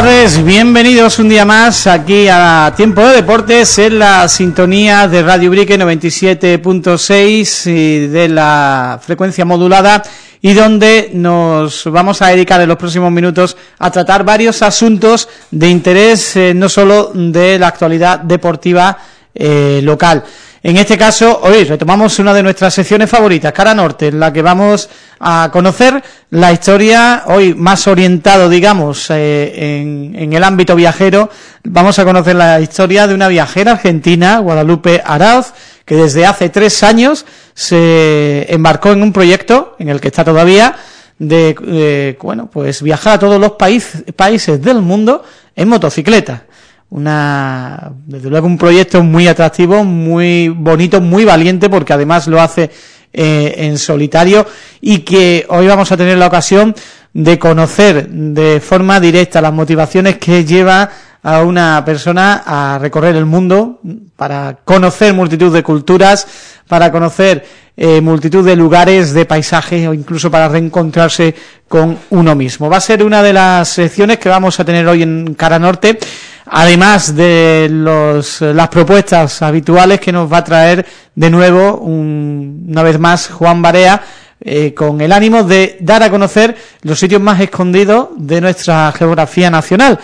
Tardes, bienvenidos un día más aquí a Tiempo de Deportes en la sintonía de Radio Brique 97.6 y de la frecuencia modulada y donde nos vamos a dedicar en los próximos minutos a tratar varios asuntos de interés eh, no solo de la actualidad deportiva eh, local. En este caso, hoy retomamos una de nuestras secciones favoritas, Cara Norte, en la que vamos a conocer la historia, hoy más orientado, digamos, eh, en, el ámbito viajero, vamos a conocer la historia de una viajera argentina, Guadalupe Arauz, que desde hace tres años se embarcó en un proyecto, en el que está todavía, de, bueno, pues viajar a todos los países del mundo en motocicleta una desde luego un proyecto muy atractivo, muy bonito, muy valiente, porque además lo hace eh, en solitario y que hoy vamos a tener la ocasión de conocer de forma directa las motivaciones que lleva a una persona a recorrer el mundo para conocer multitud de culturas, para conocer eh, multitud de lugares, de paisajes o incluso para reencontrarse con uno mismo. Va a ser una de las secciones que vamos a tener hoy en Cara Norte además de los, las propuestas habituales que nos va a traer de nuevo, una vez más, Juan Barea, eh, con el ánimo de dar a conocer los sitios más escondidos de nuestra geografía nacional,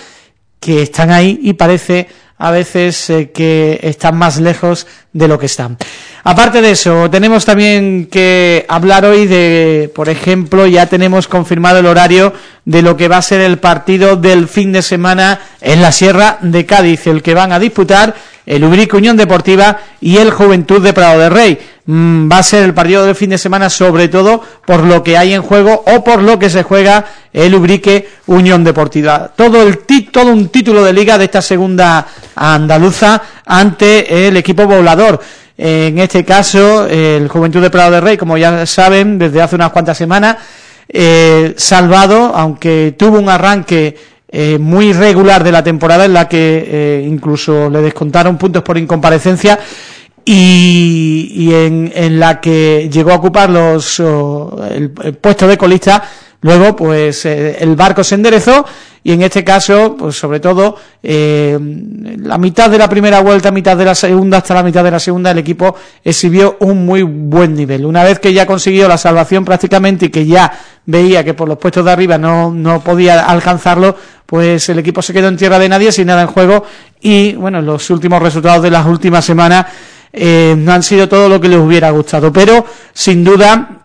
que están ahí y parece a veces eh, que están más lejos de lo que están. Aparte de eso, tenemos también que hablar hoy de, por ejemplo, ya tenemos confirmado el horario de lo que va a ser el partido del fin de semana en la Sierra de Cádiz, el que van a disputar el Ubrique Unión Deportiva y el Juventud de Prado de Rey. Mm, va a ser el partido del fin de semana sobre todo por lo que hay en juego o por lo que se juega el Ubrique Unión Deportiva. Todo, el todo un título de liga de esta segunda andaluza ante el equipo volador. En este caso, el Juventud de Prado de Rey, como ya saben, desde hace unas cuantas semanas, eh, salvado, aunque tuvo un arranque eh, muy regular de la temporada en la que eh, incluso le descontaron puntos por incomparecencia y, en, la que llegó a ocupar los el, puesto de colista luego pues eh, el barco se enderezó y en este caso, pues sobre todo, eh, la mitad de la primera vuelta, mitad de la segunda, hasta la mitad de la segunda, el equipo exhibió un muy buen nivel. Una vez que ya consiguió la salvación prácticamente y que ya veía que por los puestos de arriba no, no podía alcanzarlo, pues el equipo se quedó en tierra de nadie, sin nada en juego, y bueno, los últimos resultados de las últimas semanas eh, no han sido todo lo que les hubiera gustado, pero sin duda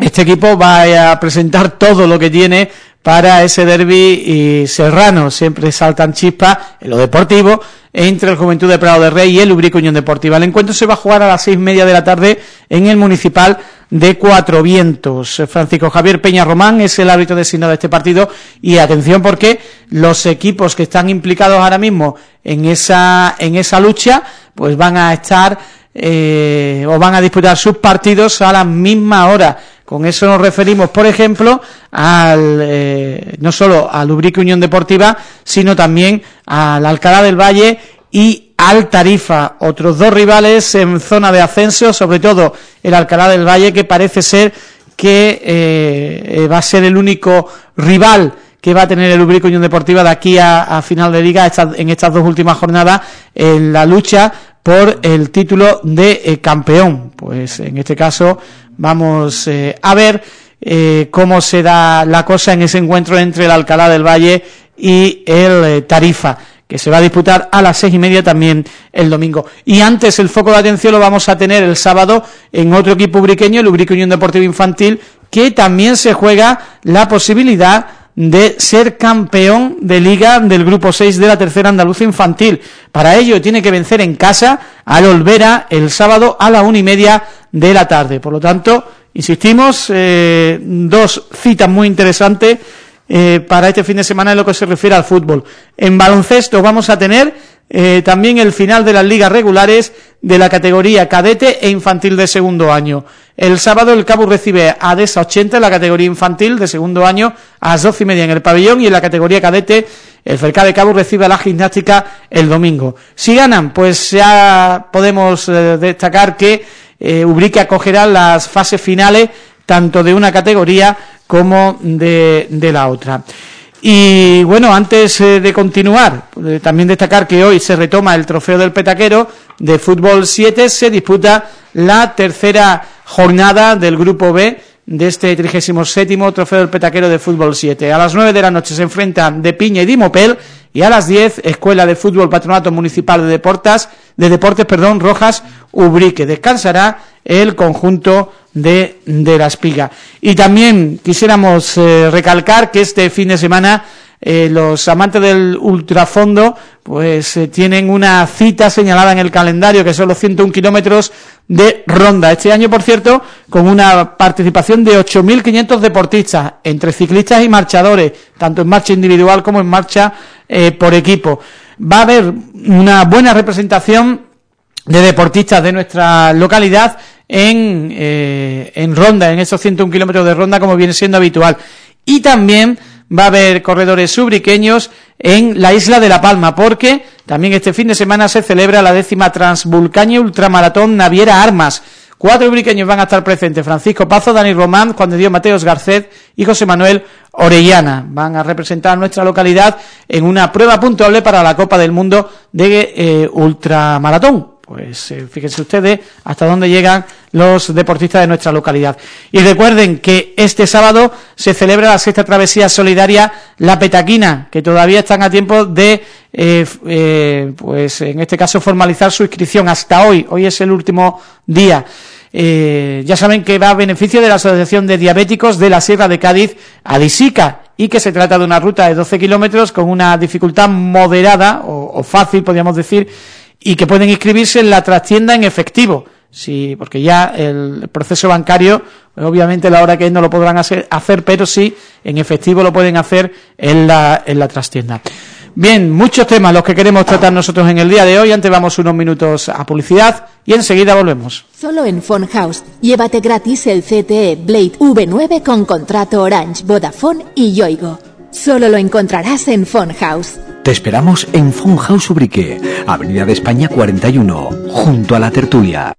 este equipo va a presentar todo lo que tiene para ese derby y Serrano. Siempre saltan chispas en lo deportivo entre el Juventud de Prado de Rey y el Ubrico Unión Deportiva. El encuentro se va a jugar a las seis media de la tarde en el Municipal de Cuatro Vientos. Francisco Javier Peña Román es el árbitro designado de este partido y atención porque los equipos que están implicados ahora mismo en esa, en esa lucha pues van a estar eh, o van a disputar sus partidos a la misma hora con eso nos referimos, por ejemplo, al eh, no solo al Ubrique Unión Deportiva, sino también al Alcalá del Valle y al Tarifa, otros dos rivales en zona de ascenso, sobre todo el Alcalá del Valle, que parece ser que eh, va a ser el único rival que va a tener el Ubrique Unión Deportiva de aquí a, final de liga en estas dos últimas jornadas en la lucha por el título de eh, campeón. Pues en este caso Vamos eh, a ver cómo se da la cosa en ese encuentro entre el Alcalá del Valle y el Tarifa, que se va a disputar a las seis y media también el domingo. Y antes el foco de atención lo vamos a tener el sábado en otro equipo ubriqueño, el Ubrique Unión Deportiva Infantil, que también se juega la posibilidad de ser campeón de liga del grupo 6 de la tercera andaluza infantil. Para ello tiene que vencer en casa al Olvera el sábado a la una y media de la tarde. Por lo tanto, insistimos, eh, dos citas muy interesantes eh, para este fin de semana en lo que se refiere al fútbol. En baloncesto vamos a tener eh, también el final de las ligas regulares de la categoría cadete e infantil de segundo año. El sábado el Cabo recibe a DESA 80 en la categoría infantil de segundo año a las doce y media en el pabellón y en la categoría cadete el Fercá de Cabo recibe a la gimnástica el domingo. Si ganan, pues ya podemos destacar que eh, Ubrique acogerá las fases finales tanto de una categoría como de, la otra. Y bueno, antes eh, de continuar, eh, también destacar que hoy se retoma el trofeo del petaquero de fútbol 7, se disputa la tercera jornada del grupo B de este 37 Trofeo del Petaquero de Fútbol 7. A las 9 de la noche se enfrentan De Piña y Dimopel y a las 10 Escuela de Fútbol Patronato Municipal de Deportes, de Deportes, perdón, Rojas Ubrique. Descansará el conjunto de, de la Espiga. Y también quisiéramos eh, recalcar que este fin de semana eh, los amantes del ultrafondo pues eh, tienen una cita señalada en el calendario que son los 101 kilómetros de ronda. Este año, por cierto, con una participación de 8.500 deportistas, entre ciclistas y marchadores, tanto en marcha individual como en marcha por equipo. Va a haber una buena representación de deportistas de nuestra localidad en, en ronda, en esos 101 kilómetros de ronda, como viene siendo habitual. Y también va a haber corredores subriqueños en la isla de La Palma, porque también este fin de semana se celebra la décima Transvulcaña Ultramaratón Naviera Armas. Cuatro ubriqueños van a estar presentes, Francisco Pazo, Dani Román, Juan de Dios Mateos Garcet y José Manuel Orellana. Van a representar nuestra localidad en una prueba puntuable para la Copa del Mundo de eh, Ultramaratón pues eh, fíjense ustedes hasta dónde llegan los deportistas de nuestra localidad. Y recuerden que este sábado se celebra la sexta travesía solidaria La Petaquina, que todavía están a tiempo de, eh, eh, pues en este caso, formalizar su inscripción hasta hoy. Hoy es el último día. ya saben que va a beneficio de la Asociación de Diabéticos de la Sierra de Cádiz, Adisica, y que se trata de una ruta de 12 kilómetros con una dificultad moderada o, o fácil, podríamos decir, y que pueden inscribirse en la trastienda en efectivo. Sí, porque ya el proceso bancario, obviamente la hora que es no lo podrán hacer, hacer, pero sí en efectivo lo pueden hacer en la, en la trastienda. Bien, muchos temas los que queremos tratar nosotros en el día de hoy. Antes vamos unos minutos a publicidad y enseguida volvemos. Solo en House. Llévate gratis el CTE Blade V9 con contrato Orange, Vodafone y Yoigo. Solo lo encontrarás en House. Te esperamos en House Ubrique, Avenida de España 41, junto a la tertulia.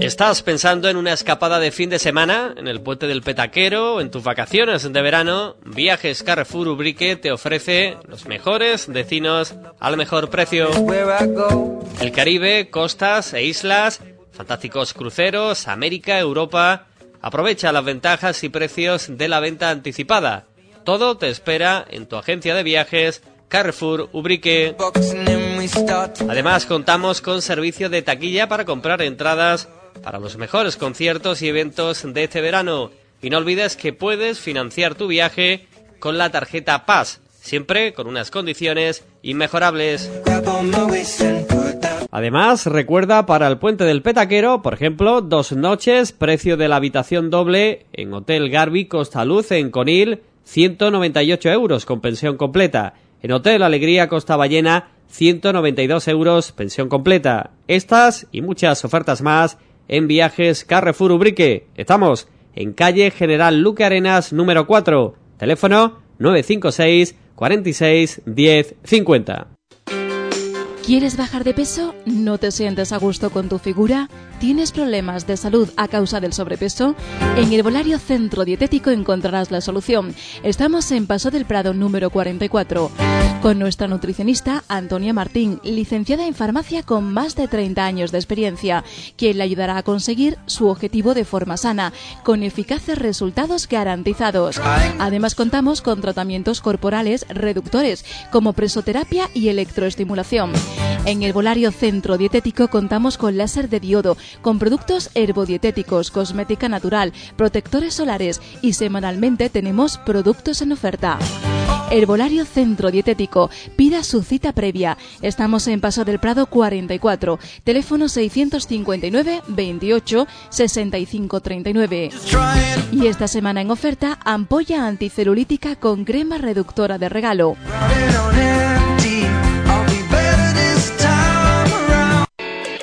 ¿Estás pensando en una escapada de fin de semana, en el puente del Petaquero, en tus vacaciones de verano? Viajes Carrefour Ubrique te ofrece los mejores destinos al mejor precio. El Caribe, costas e islas, fantásticos cruceros, América, Europa Aprovecha las ventajas y precios de la venta anticipada. Todo te espera en tu agencia de viajes Carrefour Ubrique. Además contamos con servicio de taquilla para comprar entradas para los mejores conciertos y eventos de este verano. Y no olvides que puedes financiar tu viaje con la tarjeta Paz, siempre con unas condiciones inmejorables. Además, recuerda para el puente del Petaquero, por ejemplo, dos noches, precio de la habitación doble en Hotel Garbi Costa Luz en Conil, 198 euros con pensión completa. En Hotel Alegría Costa Ballena, 192 euros pensión completa. Estas y muchas ofertas más en viajes Carrefour Ubrique. Estamos en calle General Luque Arenas número 4. Teléfono 956 46 10 50. ¿Quieres bajar de peso? ¿No te sientes a gusto con tu figura? ¿Tienes problemas de salud a causa del sobrepeso? En Herbolario Centro Dietético encontrarás la solución. Estamos en Paso del Prado número 44 con nuestra nutricionista Antonia Martín, licenciada en farmacia con más de 30 años de experiencia, quien le ayudará a conseguir su objetivo de forma sana, con eficaces resultados garantizados. Además contamos con tratamientos corporales reductores como presoterapia y electroestimulación. En Herbolario Centro Dietético contamos con láser de diodo, con productos herbodietéticos, cosmética natural, protectores solares y semanalmente tenemos productos en oferta. Herbolario Centro Dietético. Pida su cita previa. Estamos en Paso del Prado 44. Teléfono 659 28 65 39. Y esta semana en oferta, ampolla anticelulítica con crema reductora de regalo.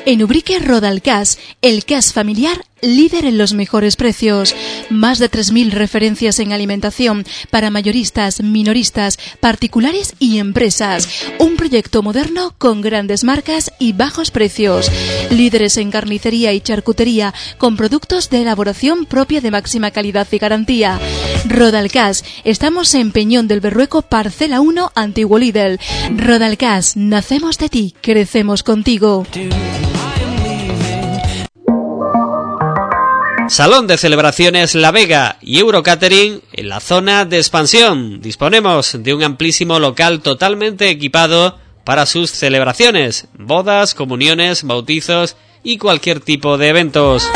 En Ubrique Rodalcas, el CAS familiar líder en los mejores precios. Más de 3.000 referencias en alimentación para mayoristas, minoristas, particulares y empresas. Un proyecto moderno con grandes marcas y bajos precios. Líderes en carnicería y charcutería con productos de elaboración propia de máxima calidad y garantía. Rodalcas, estamos en Peñón del Berrueco, Parcela 1, Antiguo Lidl. Rodalcas, nacemos de ti, crecemos contigo. Salón de celebraciones La Vega y Eurocatering en la zona de expansión. Disponemos de un amplísimo local totalmente equipado para sus celebraciones, bodas, comuniones, bautizos y cualquier tipo de eventos.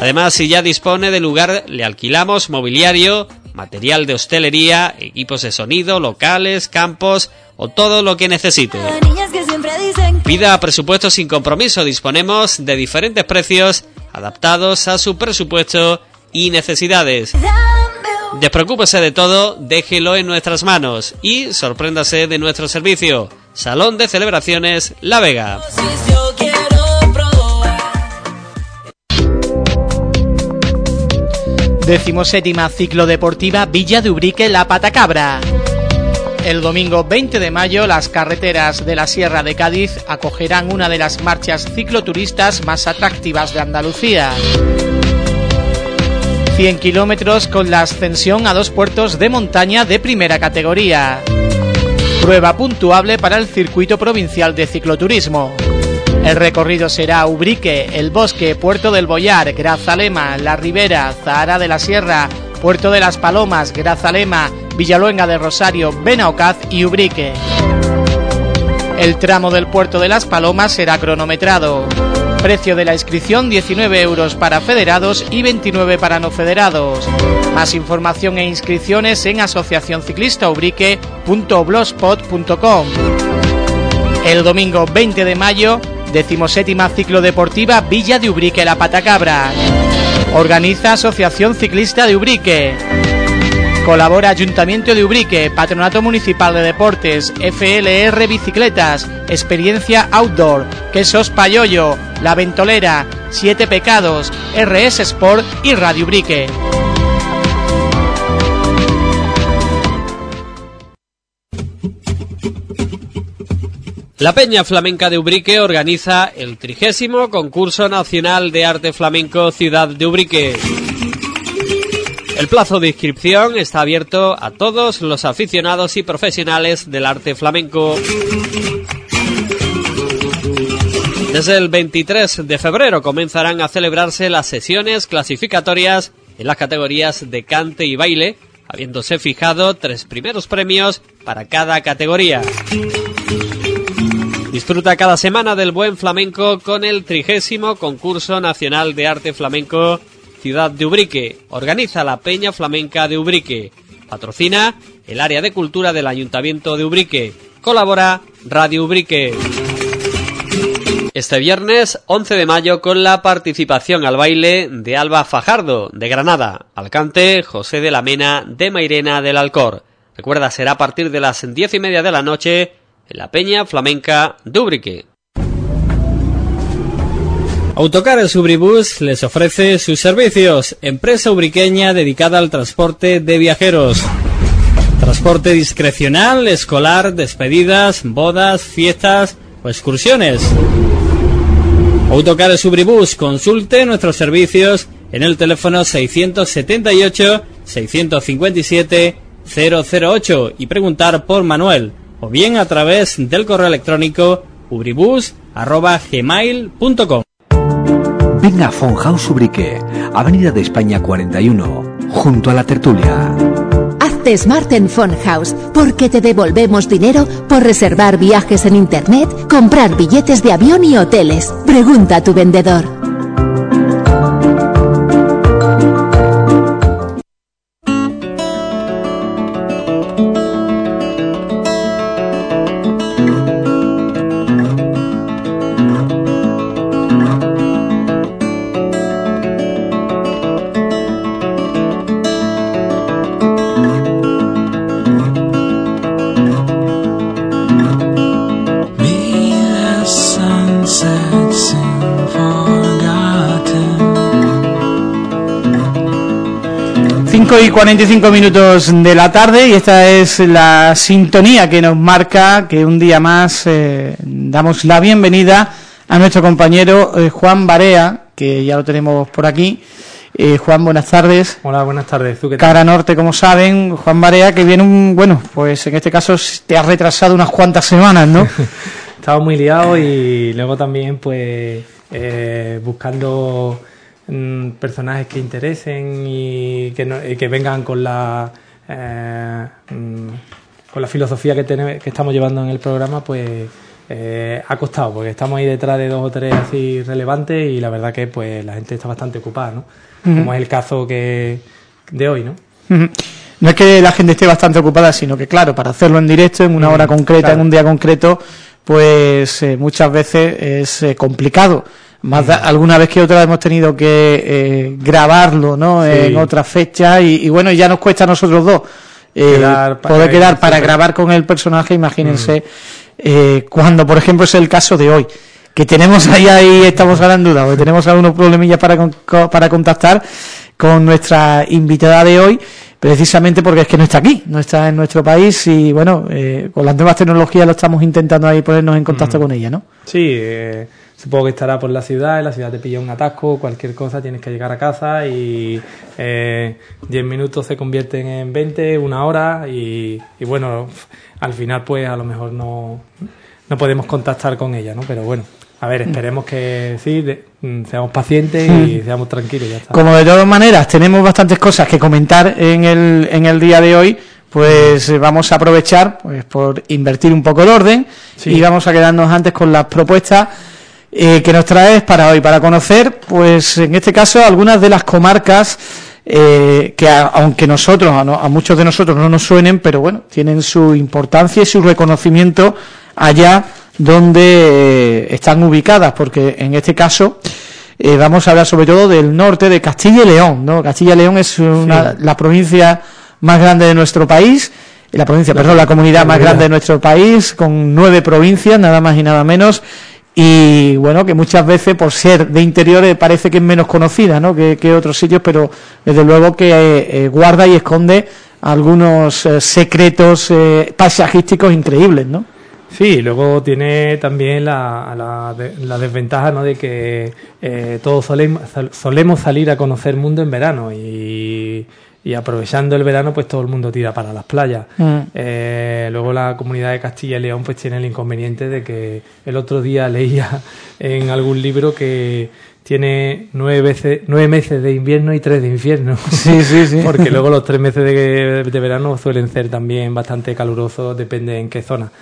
Además, si ya dispone de lugar, le alquilamos mobiliario, material de hostelería, equipos de sonido, locales, campos o todo lo que necesite. Pida presupuesto sin compromiso. Disponemos de diferentes precios adaptados a su presupuesto y necesidades. Despreocúpese de todo, déjelo en nuestras manos y sorpréndase de nuestro servicio. Salón de Celebraciones La Vega. Decimoséptima ciclo deportiva Villa de Ubrique La Patacabra. El domingo 20 de mayo las carreteras de la Sierra de Cádiz acogerán una de las marchas cicloturistas más atractivas de Andalucía. 100 kilómetros con la ascensión a dos puertos de montaña de primera categoría. Prueba puntuable para el circuito provincial de cicloturismo. El recorrido será Ubrique, El Bosque, Puerto del Boyar, Grazalema, La Ribera, Zahara de la Sierra, Puerto de las Palomas, Grazalema, Villaluenga de Rosario, Benaocaz y Ubrique. El tramo del Puerto de las Palomas será cronometrado. Precio de la inscripción 19 euros para federados y 29 para no federados. Más información e inscripciones en asociacionciclistaubrique.blogspot.com. El domingo 20 de mayo, decimoséptima ciclo deportiva Villa de Ubrique La Patacabra. Organiza Asociación Ciclista de Ubrique. Colabora Ayuntamiento de Ubrique, Patronato Municipal de Deportes, FLR Bicicletas, Experiencia Outdoor, Quesos Payoyo, La Ventolera, Siete Pecados, RS Sport y Radio Ubrique. La Peña Flamenca de Ubrique organiza el trigésimo concurso nacional de arte flamenco Ciudad de Ubrique. El plazo de inscripción está abierto a todos los aficionados y profesionales del arte flamenco. Desde el 23 de febrero comenzarán a celebrarse las sesiones clasificatorias en las categorías de cante y baile, habiéndose fijado tres primeros premios para cada categoría. Disfruta cada semana del buen flamenco con el trigésimo concurso nacional de arte flamenco Ciudad de Ubrique. Organiza la Peña Flamenca de Ubrique. Patrocina el área de cultura del Ayuntamiento de Ubrique. Colabora Radio Ubrique. Este viernes 11 de mayo con la participación al baile de Alba Fajardo de Granada, Alcante José de la Mena de Mairena del Alcor. Recuerda, será a partir de las diez y media de la noche en la Peña Flamenca de Ubrique. Autocares Ubribus les ofrece sus servicios, empresa ubriqueña dedicada al transporte de viajeros. Transporte discrecional, escolar, despedidas, bodas, fiestas o excursiones. Autocares Ubribus, consulte nuestros servicios en el teléfono 678 657 008 y preguntar por Manuel o bien a través del correo electrónico ubribus.gmail.com Venga a Fonhaus Ubrique, Avenida de España 41, junto a la tertulia. Hazte Smart en Fonhaus, porque te devolvemos dinero por reservar viajes en Internet, comprar billetes de avión y hoteles. Pregunta a tu vendedor. Y 45 minutos de la tarde y esta es la sintonía que nos marca que un día más eh, damos la bienvenida a nuestro compañero eh, Juan Barea, que ya lo tenemos por aquí, Eh, Juan, buenas tardes. Hola, buenas tardes. Cara Norte, como saben, Juan Barea, que viene un, bueno, pues en este caso te ha retrasado unas cuantas semanas, ¿no? Estaba muy liado y luego también, pues, buscando mm, personajes que interesen y que, que vengan con la eh, mm, con la filosofía que, tenemos, que estamos llevando en el programa, pues eh, ha costado, porque estamos ahí detrás de dos o tres así relevantes y la verdad que pues la gente está bastante ocupada, ¿no? Como es el caso que de hoy, ¿no? No es que la gente esté bastante ocupada, sino que claro, para hacerlo en directo, en una hora concreta, en un día concreto, pues eh, muchas veces es eh, complicado. Más alguna vez que otra hemos tenido que grabarlo, ¿no? En otra fecha y, y, bueno, ya nos cuesta a nosotros dos poder quedar para grabar con el personaje, imagínense. Eh, cuando, por ejemplo, es el caso de hoy, que tenemos ahí, ahí estamos ahora en duda, o tenemos algunos problemillas para, para contactar con nuestra invitada de hoy, precisamente porque es que no está aquí, no está en nuestro país y, bueno, eh, con las nuevas tecnologías lo estamos intentando ahí ponernos en contacto con ella, ¿no? Sí, eh, supongo que estará por la ciudad, en la ciudad te pilla un atasco, cualquier cosa, tienes que llegar a casa y eh, 10 minutos se convierten en 20, una hora y, y bueno al final pues a lo mejor no, no podemos contactar con ella, ¿no? Pero bueno, a ver, esperemos que sí, mm, seamos pacientes y hmm. seamos tranquilos. Ya está. Como de todas maneras tenemos bastantes cosas que comentar en el, en el día de hoy, pues vamos a aprovechar pues por invertir un poco el orden y vamos a quedarnos antes con las propuestas eh, que nos traes para hoy, para conocer, pues en este caso, algunas de las comarcas eh, que aunque nosotros, a, muchos de nosotros no nos suenen, pero bueno, tienen su importancia y su reconocimiento allá donde eh, están ubicadas, porque en este caso eh, vamos a hablar sobre todo del norte de Castilla y León, ¿no? Castilla y León es una, la provincia más grande de nuestro país, la provincia, perdón, la comunidad más grande de nuestro país, con nueve provincias, nada más y nada menos, y bueno, que muchas veces por ser de interiores parece que es menos conocida ¿no? que, otros sitios, pero desde luego que eh, guarda y esconde algunos eh, secretos eh, paisajísticos increíbles, ¿no? Sí, luego tiene también la, la, desventaja ¿no? de que todos solemos, solemos salir a conocer el mundo en verano y y aprovechando el verano pues todo el mundo tira para las playas mm. eh, luego la comunidad de Castilla y León pues tiene el inconveniente de que el otro día leía en algún libro que tiene nueve, veces, nueve meses de invierno y tres de infierno sí, sí, sí. porque luego los tres meses de, de verano suelen ser también bastante calurosos depende en qué zona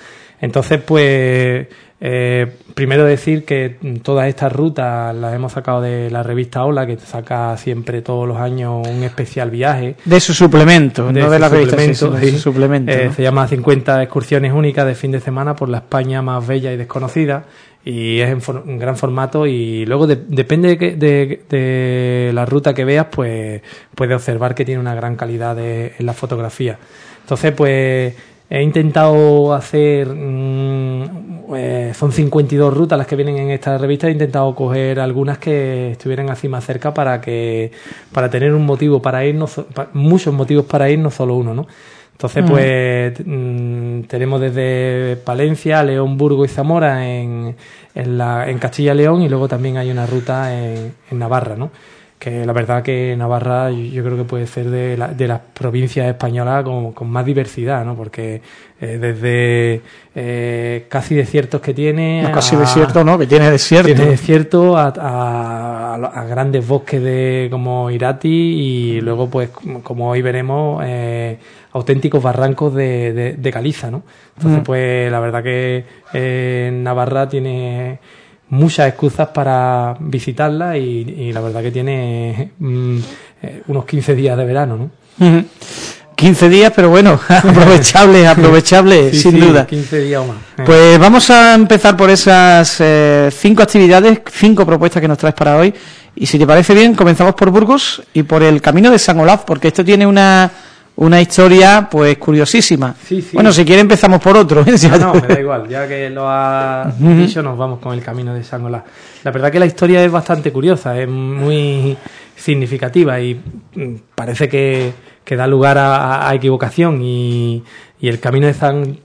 entonces pues eh, primero decir que todas estas rutas las hemos sacado de la revista Hola, que saca siempre todos los años un especial viaje. De su suplemento, no de la revista, de su suplemento. Eh, se llama 50 excursiones únicas de fin de semana por la España más bella y desconocida. Y es en, gran formato y luego depende de, de, la ruta que veas, pues puedes observar que tiene una gran calidad en la fotografía. Entonces, pues He intentado hacer, mm, eh, son 52 rutas las que vienen en esta revista, he intentado coger algunas que estuvieran así más cerca para que para tener un motivo para irnos, muchos motivos para ir, no solo uno, ¿no? Entonces, pues mm, tenemos desde Palencia, León, Burgo y Zamora en, en, la, en Castilla León y luego también hay una ruta en, en Navarra, ¿no? Que la verdad que Navarra yo creo que puede ser de, la, de las provincias españolas con, con más diversidad, ¿no? Porque eh, desde eh, casi desiertos que tiene... No, casi desierto, ¿no? Que tiene desierto. Tiene desierto a, a, grandes bosques de como Irati y luego, pues, como hoy veremos, eh, auténticos barrancos de, de, caliza, ¿no? Entonces, mm. pues, la verdad que eh, Navarra tiene muchas excusas para visitarla y, la verdad que tiene mm, eh, unos 15 días de verano, ¿no? 15 días, pero bueno, aprovechable, aprovechable, sin duda. 15 días o más. Pues vamos a empezar por esas eh, cinco actividades, cinco propuestas que nos traes para hoy. Y si te parece bien, comenzamos por Burgos y por el Camino de San Olaf, porque esto tiene una una historia pues curiosísima. Bueno, si quiere empezamos por otro. ¿eh? No, me da igual, ya que lo ha dicho nos vamos con el camino de Sangola. La verdad que la historia es bastante curiosa, es muy significativa y mm, parece que, da lugar a, equivocación y, el camino de San,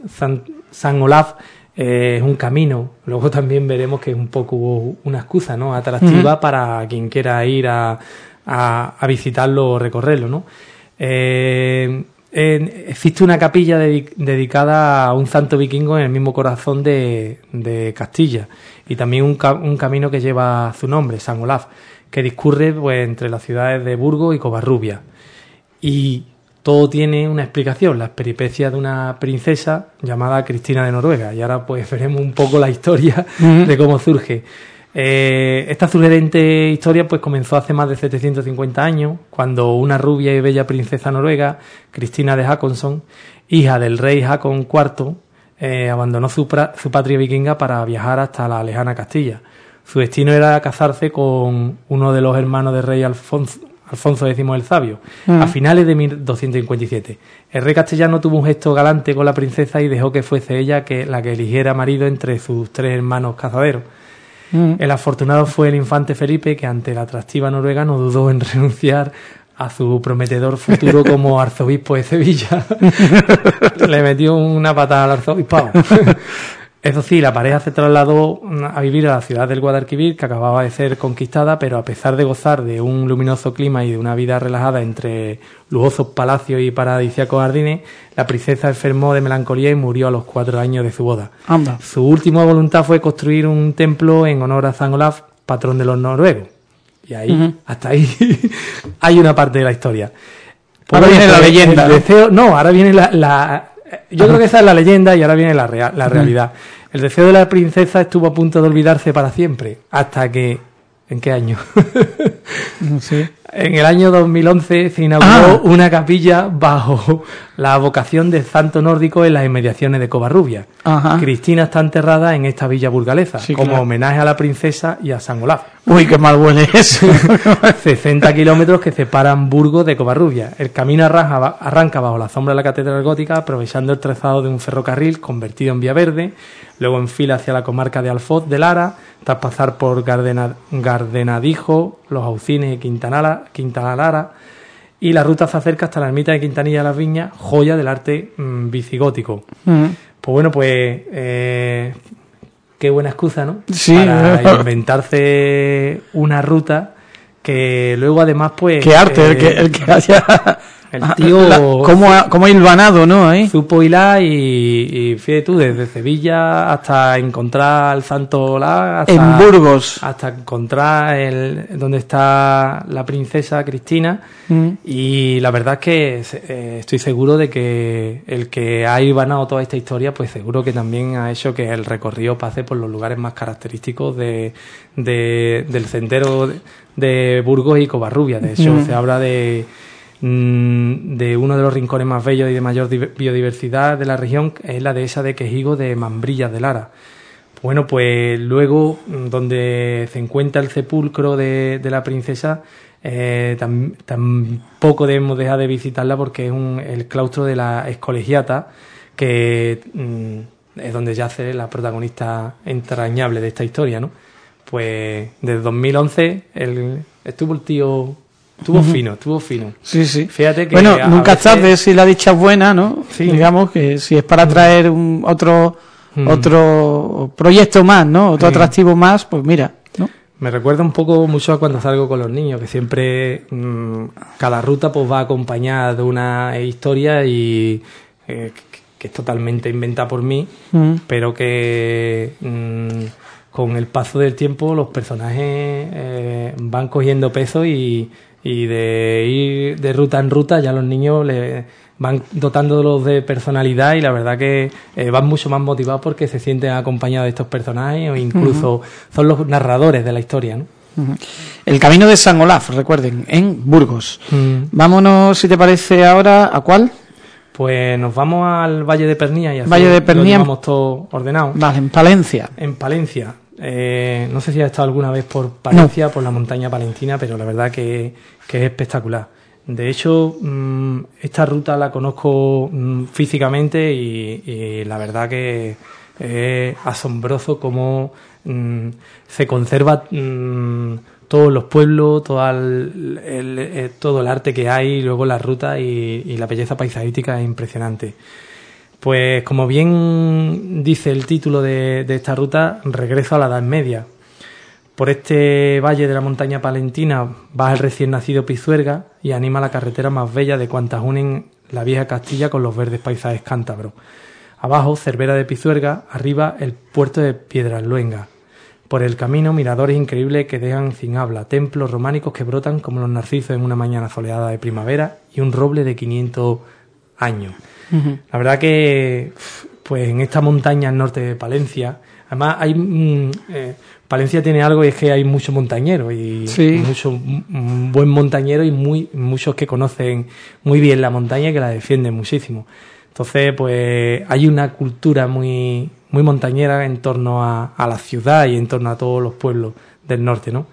San, Olaf eh, es un camino. Luego también veremos que es un poco una excusa ¿no? atractiva para quien quiera ir a a, visitarlo o recorrerlo, ¿no? Eh, existe una capilla dedicada a un santo vikingo en el mismo corazón de, Castilla y también un, un, camino que lleva su nombre, San Olaf, que discurre pues, entre las ciudades de Burgos y Covarrubia. Y todo tiene una explicación, las peripecias de una princesa llamada Cristina de Noruega. Y ahora pues veremos un poco la historia de cómo surge. Eh, esta sugerente historia pues comenzó hace más de 750 años, cuando una rubia y bella princesa noruega, Cristina de Hakonson, hija del rey Hakon IV, eh, abandonó su, su, patria vikinga para viajar hasta la lejana Castilla. Su destino era casarse con uno de los hermanos del rey Alfonso, Alfonso X el Sabio, mm. a finales de 1257. El rey castellano tuvo un gesto galante con la princesa y dejó que fuese ella que, la que eligiera marido entre sus tres hermanos cazaderos. Mm. El afortunado fue el infante Felipe, que ante la atractiva noruega no dudó en renunciar a su prometedor futuro como arzobispo de Sevilla. Le metió una patada al arzobispado. Eso sí, la pareja se trasladó a vivir a la ciudad del Guadalquivir, que acababa de ser conquistada, pero a pesar de gozar de un luminoso clima y de una vida relajada entre lujosos palacios y paradisíacos jardines, la princesa enfermó de melancolía y murió a los cuatro años de su boda. Su última voluntad fue construir un templo en honor a San Olaf, patrón de los noruegos. Y ahí, hasta ahí, hay una parte de la historia. ahora viene la leyenda. ¿no? ahora viene la yo creo que esa es la leyenda y ahora viene la, la realidad. El deseo de la princesa estuvo a punto de olvidarse para siempre, hasta que... ¿En qué año? no sé. En el año 2011 se inauguró ah. una capilla bajo la vocación de santo nórdico en las inmediaciones de Covarrubia. Cristina está enterrada en esta villa burgalesa, como homenaje a la princesa y a San Olaf. Uy, qué mal huele eso. 60 kilómetros que separan Burgos de Covarrubia. El camino arranca, bajo la sombra de la catedral gótica, aprovechando el trazado de un ferrocarril convertido en vía verde, luego enfila hacia la comarca de Alfoz de Lara, tras pasar por Gardenadijo, Los Aucines y Quintanala, Lara, y la ruta se acerca hasta la ermita de Quintanilla de las Viñas, joya del arte mm, visigótico. Mm. Pues bueno, pues eh, qué buena excusa, ¿no? Sí. Para inventarse una ruta que luego además pues... Qué arte, el, que, el que haya el ah, tío. ¿Cómo ha, cómo hilvanado, no? Ahí. Supo hilar y, y fíjate tú, desde Sevilla hasta encontrar el Santo La. en Burgos. Hasta encontrar el, donde está la princesa Cristina. Mm. Y la verdad es que eh, estoy seguro de que el que ha hilvanado toda esta historia, pues seguro que también ha hecho que el recorrido pase por los lugares más característicos de, del sendero de, Burgos y Covarrubia. De hecho, mm. se habla de de uno de los rincones más bellos y de mayor biodiversidad de la región, es la dehesa de Quejigo de Mambrillas de Lara. Bueno, pues luego, mm, donde se encuentra el sepulcro de, la princesa, eh, tampoco debemos dejar de visitarla porque es el claustro de la Escolegiata, que mm, es donde yace la protagonista entrañable de esta historia, ¿no? Pues desde 2011 el, estuvo el tío Estuvo fino, estuvo fino. Sí, sí. Fíjate que. Bueno, nunca sabes si la dicha es buena, ¿no? Sí. Digamos que si es para traer un otro otro proyecto más, ¿no? Otro atractivo más, pues mira, ¿no? Me recuerda un poco mucho a cuando salgo con los niños, que siempre mm, cada ruta pues va acompañada de una historia y eh, que, es totalmente inventada por mí, pero que mm, con el paso del tiempo los personajes eh, van cogiendo peso y y de ir de ruta en ruta ya los niños le van dotándolos de personalidad y la verdad que eh, van mucho más motivados porque se sienten acompañados de estos personajes o incluso son los narradores de la historia, ¿no? El camino de San Olaf, recuerden, en Burgos. Vámonos, si te parece ahora, ¿a cuál? Pues nos vamos al Valle de Pernía y así Valle de Pernía. lo todo ordenado. Vale, en Palencia. En Palencia. Eh, no sé si has estado alguna vez por Palencia, por la montaña palentina, pero la verdad que, es espectacular. De hecho, mm, esta ruta la conozco mm, físicamente y, la verdad que es asombroso cómo mm, se conserva todos los pueblos, todo el, eh, todo el arte que hay, luego la ruta y la belleza paisajística es impresionante. Pues como bien dice el título de, esta ruta, regreso a la Edad Media. Por este valle de la montaña palentina va el recién nacido Pizuerga y anima la carretera más bella de cuantas unen la vieja Castilla con los verdes paisajes cántabros. Abajo, Cervera de Pizuerga, arriba el puerto de Luenga. Por el camino, miradores increíbles que dejan sin habla, templos románicos que brotan como los narcisos en una mañana soleada de primavera y un roble de 500 años. La verdad que, pues en esta montaña al norte de Palencia, además hay... Mm, eh, Palencia tiene algo y es que hay muchos montañeros y mucho buen montañero y muy muchos que conocen muy bien la montaña y que la defienden muchísimo. Entonces, pues hay una cultura muy muy montañera en torno a, la ciudad y en torno a todos los pueblos del norte, ¿no?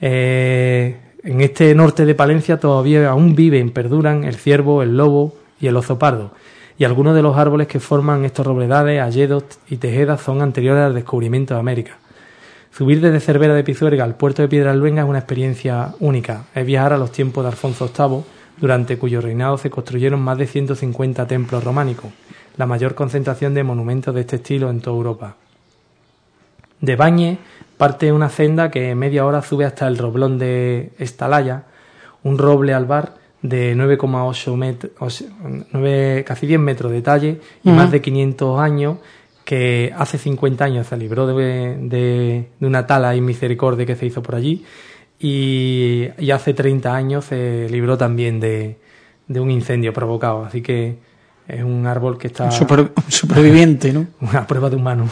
Eh, en este norte de Palencia todavía aún viven, perduran el ciervo, el lobo y el oso pardo. Y algunos de los árboles que forman estos robledales, alledos y tejedas son anteriores al descubrimiento de América. Subir desde Cervera de Pizuerga al puerto de Piedraluenga es una experiencia única. Es viajar a los tiempos de Alfonso VIII, durante cuyo reinado se construyeron más de 150 templos románicos, la mayor concentración de monumentos de este estilo en toda Europa. De Bañe parte una senda que en media hora sube hasta el roblón de Estalaya, un roble albar de 9,8 metros, casi 10 metros de talle y más de 500 años que hace 50 años se libró de, de, una tala y misericordia que se hizo por allí y, hace 30 años se libró también de, de, un incendio provocado. Así que es un árbol que está... superviviente, ¿no? Una prueba de humano.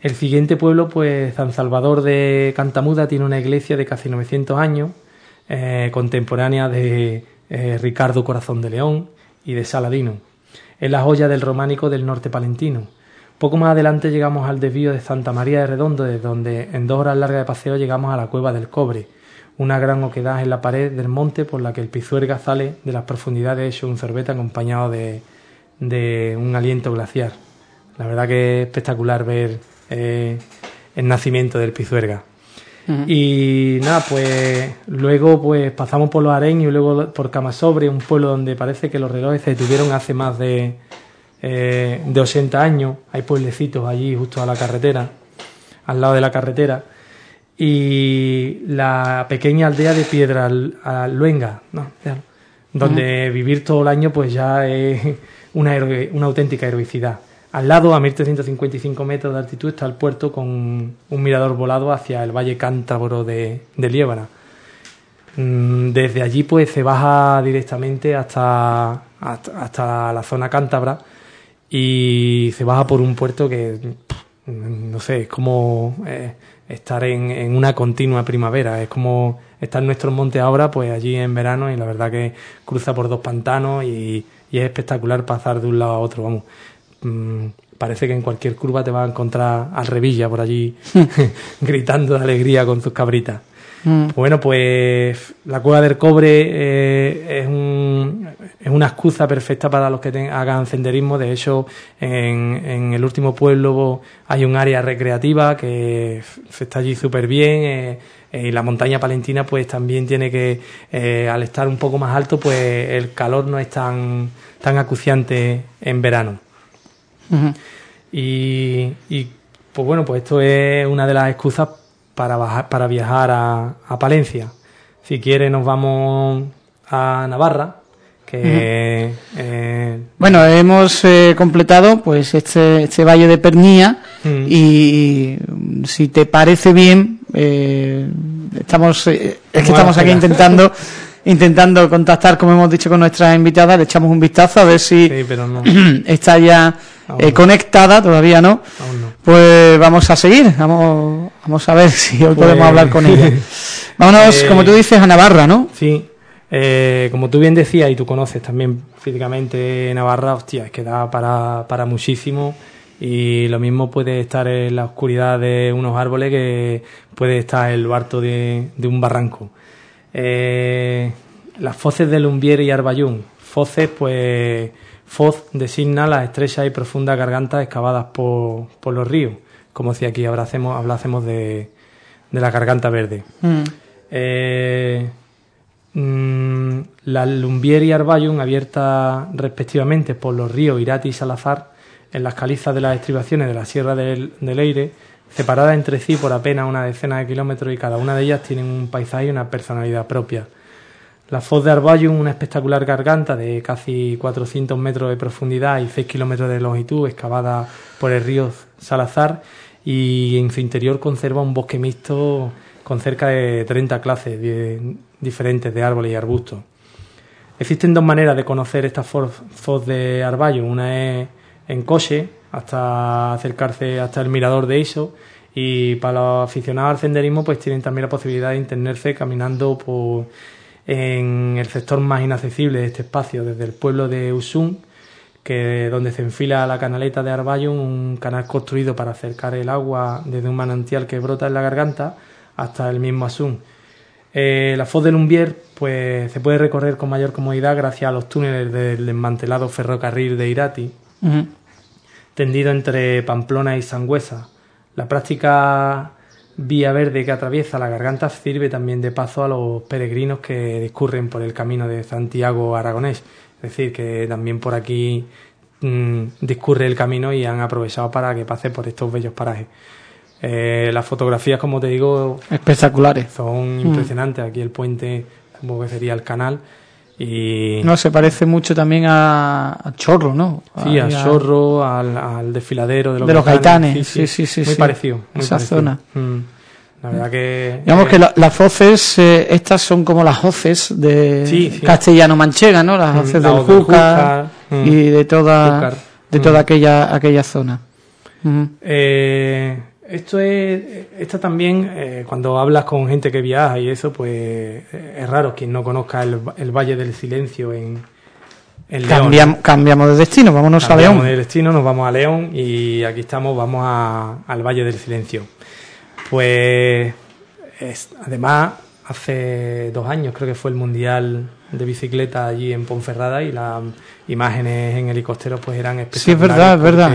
El siguiente pueblo, pues San Salvador de Cantamuda, tiene una iglesia de casi 900 años, eh, contemporánea de eh, Ricardo Corazón de León y de Saladino. Es la joya del románico del norte palentino poco más adelante llegamos al desvío de Santa María de Redondo, desde donde en dos horas largas de paseo llegamos a la Cueva del Cobre, una gran oquedad en la pared del monte por la que el Pizuerga sale de las profundidades hecho un sorbete acompañado de, un aliento glaciar. La verdad que es espectacular ver eh, el nacimiento del Pizuerga. Y nada, pues luego pues pasamos por los areños y luego por Camasobre, un pueblo donde parece que los relojes se detuvieron hace más de, eh, de 80 años, hay pueblecitos allí justo a la carretera, al lado de la carretera, y la pequeña aldea de Piedra Luenga, no, donde vivir todo el año pues ya es una, una auténtica heroicidad. Al lado, a 1355 metros de altitud, está el puerto con un mirador volado hacia el valle cántabro de, de mm, Desde allí pues se baja directamente hasta, hasta la zona cántabra y se baja por un puerto que, no sé, es como eh, estar en, una continua primavera, es como estar en nuestros montes ahora, pues allí en verano y la verdad que cruza por dos pantanos y, es espectacular pasar de un lado a otro, vamos. Mm, parece que en cualquier curva te va a encontrar al Revilla por allí gritando de alegría con sus cabritas. Mm. Bueno, pues la cueva del cobre eh, es, un, es, una excusa perfecta para los que hagan senderismo. De hecho, en, el último pueblo hay un área recreativa que se está allí súper bien. Eh, y la montaña palentina, pues también tiene que, eh, al estar un poco más alto, pues el calor no es tan, tan acuciante en verano. Y, y pues bueno, pues esto es una de las excusas para, para viajar a, a, Palencia. Si quiere nos vamos a Navarra, que... Eh, bueno, hemos eh, completado pues este, este valle de Pernía y si te parece bien, eh, estamos, es que estamos aquí intentando intentando contactar, como hemos dicho, con nuestra invitada, le echamos un vistazo a ver si está ya conectada, todavía no. Pues vamos a seguir, vamos, vamos a ver si hoy podemos pues hablar con ella. Vámonos, como tú dices, a Navarra, ¿no? Sí, eh, como tú bien decías y tú conoces también físicamente Navarra, hostia, es que da para, para muchísimo y lo mismo puede estar en la oscuridad de unos árboles que puede estar en lo harto de, un barranco. Eh, las foces de Lumbier y Arbayún. Foces, pues Foz designa las estrechas y profundas gargantas excavadas por, por los ríos, como si aquí hablásemos, de, de la garganta verde. Mm. Eh, mm, la Lumbier y Arballum, abiertas respectivamente por los ríos Irati y Salazar, en las calizas de las estribaciones de la Sierra del, del Eire, separadas entre sí por apenas una decena de kilómetros y cada una de ellas tienen un paisaje y una personalidad propia. La Foz de Arbayum, una espectacular garganta de casi 400 metros de profundidad y 6 kilómetros de longitud, excavada por el río Salazar, y en su interior conserva un bosque mixto con cerca de 30 clases diferentes de árboles y arbustos. Existen dos maneras de conocer esta Foz de Arbayum. Una es en coche, hasta acercarse hasta el mirador de Iso, y para los aficionados al senderismo, pues tienen también la posibilidad de internarse caminando por en el sector más inaccesible de este espacio, desde el pueblo de Usún, que donde se enfila la canaleta de Arbayum, un canal construido para acercar el agua desde un manantial que brota en la garganta hasta el mismo Asun. Eh, la foz del Lumbier pues, se puede recorrer con mayor comodidad gracias a los túneles del desmantelado ferrocarril de Irati, tendido entre Pamplona y Sangüesa. La práctica vía verde que atraviesa la garganta sirve también de paso a los peregrinos que discurren por el camino de Santiago Aragonés. Es decir, que también por aquí mm, discurre el camino y han aprovechado para que pase por estos bellos parajes. Eh, las fotografías, como te digo, espectaculares. Son mm. impresionantes. Aquí el puente, como que sería el canal. Y... No, se parece mucho también a, Chorro, ¿no? Sí, a, Chorro, al, desfiladero de los, de los gaitanes. Sí, sí, sí. muy parecido. Esa zona. Mm. La verdad que... Digamos que las voces, eh, estas son como las voces de castellano-manchega, ¿no? Las voces mm, del Júcar mm. y de toda, de toda aquella, aquella zona. Eh, esto es, esta también, eh, cuando hablas con gente que viaja y eso, pues eh, es raro quien no conozca el, Valle del Silencio en, León. Cambiamos de destino, vámonos a León. Cambiamos de destino, nos vamos a León y aquí estamos, vamos al Valle del Silencio. Pues además, hace dos años creo que fue el Mundial de bicicleta allí en Ponferrada y las imágenes en helicóptero pues eran espectaculares. Sí, es verdad, es verdad.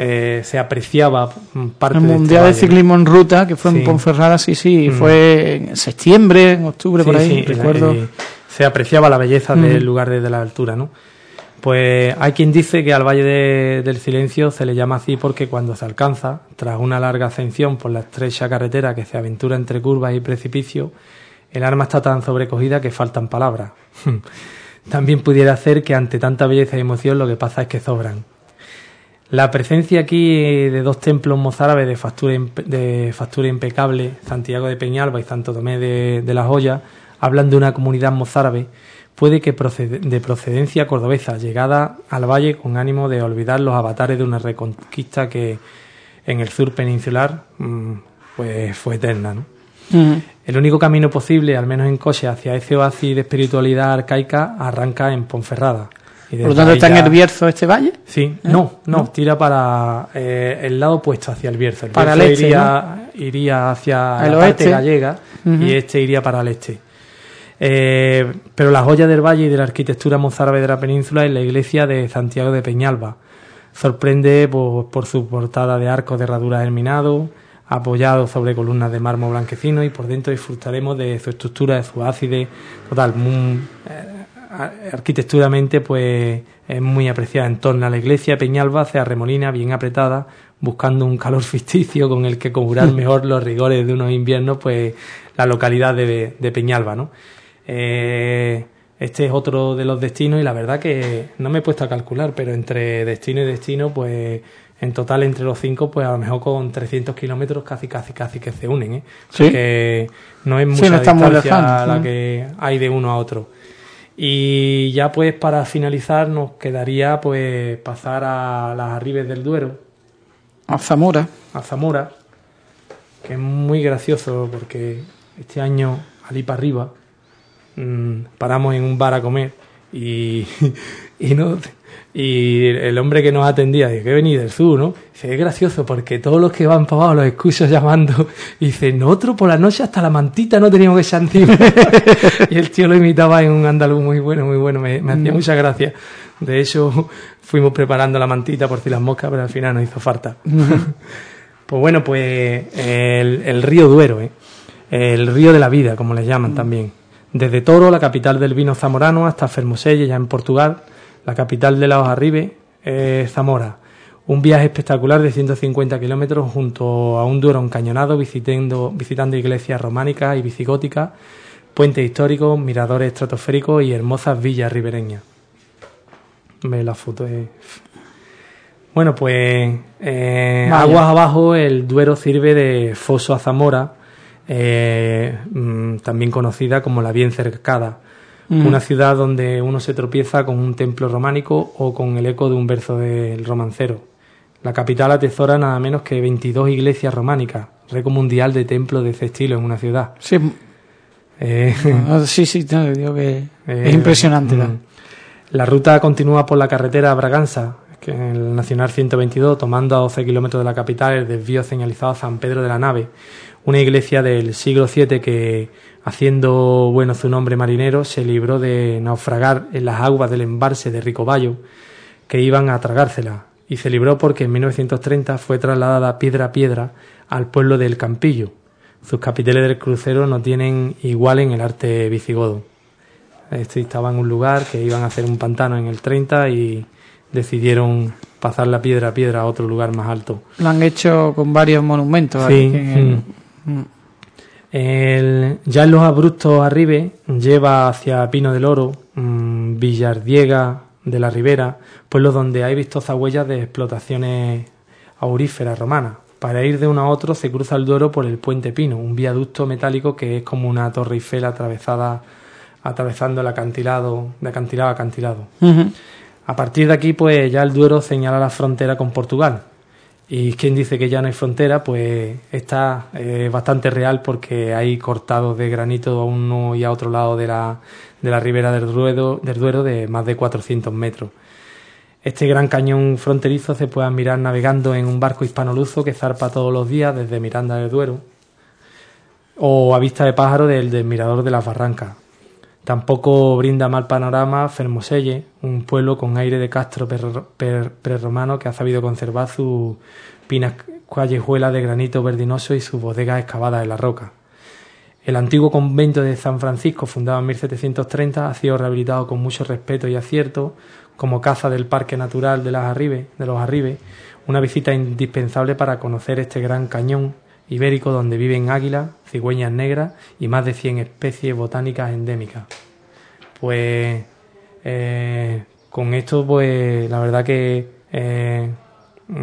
Eh, se apreciaba parte El este Mundial de Ciclismo en Ruta, que fue en Ponferrada, sí, sí, mm. fue en septiembre, en octubre, por ahí, recuerdo. se apreciaba la belleza del lugar desde la altura, ¿no? Pues hay quien dice que al Valle del Silencio se le llama así porque cuando se alcanza, tras una larga ascensión por la estrecha carretera que se aventura entre curvas y precipicios, el arma está tan sobrecogida que faltan palabras. También pudiera hacer que ante tanta belleza y emoción lo que pasa es que sobran. La presencia aquí de dos templos mozárabes de factura, de factura impecable, Santiago de Peñalba y Santo Tomé de, de la Joya, hablan de una comunidad mozárabe, puede que de procedencia cordobesa, llegada al valle con ánimo de olvidar los avatares de una reconquista que en el sur peninsular mm, pues fue eterna. ¿no? El único camino posible, al menos en coche, hacia ese oasis de espiritualidad arcaica arranca en Ponferrada. ¿Por lo tanto está en el Bierzo este valle? Sí, ¿Eh? no, no, tira para eh, el lado opuesto hacia el Bierzo. El para el este, iría, iría hacia el la parte gallega y este iría para el este. Eh, pero la joya del valle y de la arquitectura mozárabe de la península es la iglesia de Santiago de Peñalba. Sorprende por, por su portada de arcos de herradura germinado, apoyado sobre columnas de mármol blanquecino y por dentro disfrutaremos de su estructura, de su ácido, total, muy, eh, arquitecturamente pues es muy apreciada en torno a la iglesia Peñalba se arremolina bien apretada buscando un calor ficticio con el que curar mejor los rigores de unos inviernos pues la localidad de, de Peñalba ¿no? Eh, este es otro de los destinos y la verdad que no me he puesto a calcular pero entre destino y destino pues en total entre los cinco, pues a lo mejor con 300 kilómetros casi, casi, casi que se unen, ¿eh? Porque no es mucha distancia la que hay de uno a otro. Y ya pues para finalizar nos quedaría pues pasar a las arribes del Duero. A Zamora. A Zamora, que es muy gracioso porque este año, al ir para arriba, mmm, paramos en un bar a comer y, y no y el hombre que nos atendía, dice, que venís del sur, ¿no? Dice, es gracioso porque todos los que van para abajo los escucho llamando. Y dice, nosotros por la noche hasta la mantita no teníamos que echar encima. y el tío lo imitaba en un andaluz muy bueno, muy bueno. Me, hacía mucha gracia. De hecho, fuimos preparando la mantita por si las moscas, pero al final no hizo falta. pues bueno, pues el, el río Duero, ¿eh? el río de la vida, como le llaman también. Desde Toro, la capital del vino zamorano, hasta Fermoselle, ya en Portugal la capital de la Arribe es Zamora, Un viaje espectacular de 150 kilómetros junto a un duro encañonado, visitando, visitando iglesias románicas y visigóticas, puentes históricos, miradores estratosféricos y hermosas villas ribereñas. Ve la foto. Bueno, pues eh, aguas abajo el Duero sirve de foso a Zamora, eh, mm, también conocida como la bien cercada, mm. una ciudad donde uno se tropieza con un templo románico o con el eco de un verso del romancero. La capital atesora nada menos que 22 iglesias románicas, récord mundial de templos de ese estilo en una ciudad. Sí, eh, ah, sí, sí, digo que es impresionante. Mm. La ruta continúa por la carretera Braganza, que en el Nacional 122, tomando a 12 kilómetros de la capital el desvío señalizado a San Pedro de la Nave, una iglesia del siglo VII que, haciendo bueno su nombre marinero, se libró de naufragar en las aguas del embalse de Ricoballo, que iban a tragársela, y se libró porque en 1930 fue trasladada piedra a piedra al pueblo del Campillo. Sus capiteles del crucero no tienen igual en el arte visigodo. Este estaba en un lugar que iban a hacer un pantano en el 30 y decidieron pasar la piedra a piedra a otro lugar más alto. Lo han hecho con varios monumentos. Sí. Mm. Mm. ya en los abruptos arribe lleva hacia Pino del Oro, mm, Villardiega de la Ribera, pueblos donde hay vistosas huellas de explotaciones auríferas romanas. Para ir de uno a otro se cruza el Duero por el Puente Pino, un viaducto metálico que es como una torre Eiffel atravesada atravesando el acantilado, de acantilado a acantilado. A partir de aquí, pues ya el Duero señala la frontera con Portugal. Y quien dice que ya no hay frontera, pues está eh, bastante real porque hay cortados de granito a uno y a otro lado de la, de la ribera del Duero, del Duero de más de 400 metros. Este gran cañón fronterizo se puede admirar navegando en un barco hispanoluzo que zarpa todos los días desde Miranda del Duero o a vista de pájaro del Mirador de las Barrancas. Tampoco brinda mal panorama Fermoselle, un pueblo con aire de castro prerromano que ha sabido conservar su pinas callejuela de granito verdinoso y sus bodegas excavadas en la roca. El antiguo convento de San Francisco, fundado en 1730, ha sido rehabilitado con mucho respeto y acierto como caza del Parque Natural de, las de los Arribes, una visita indispensable para conocer este gran cañón ibérico donde viven águilas, cigüeñas negras y más de 100 especies botánicas endémicas. Pues eh, con esto, pues la verdad que eh,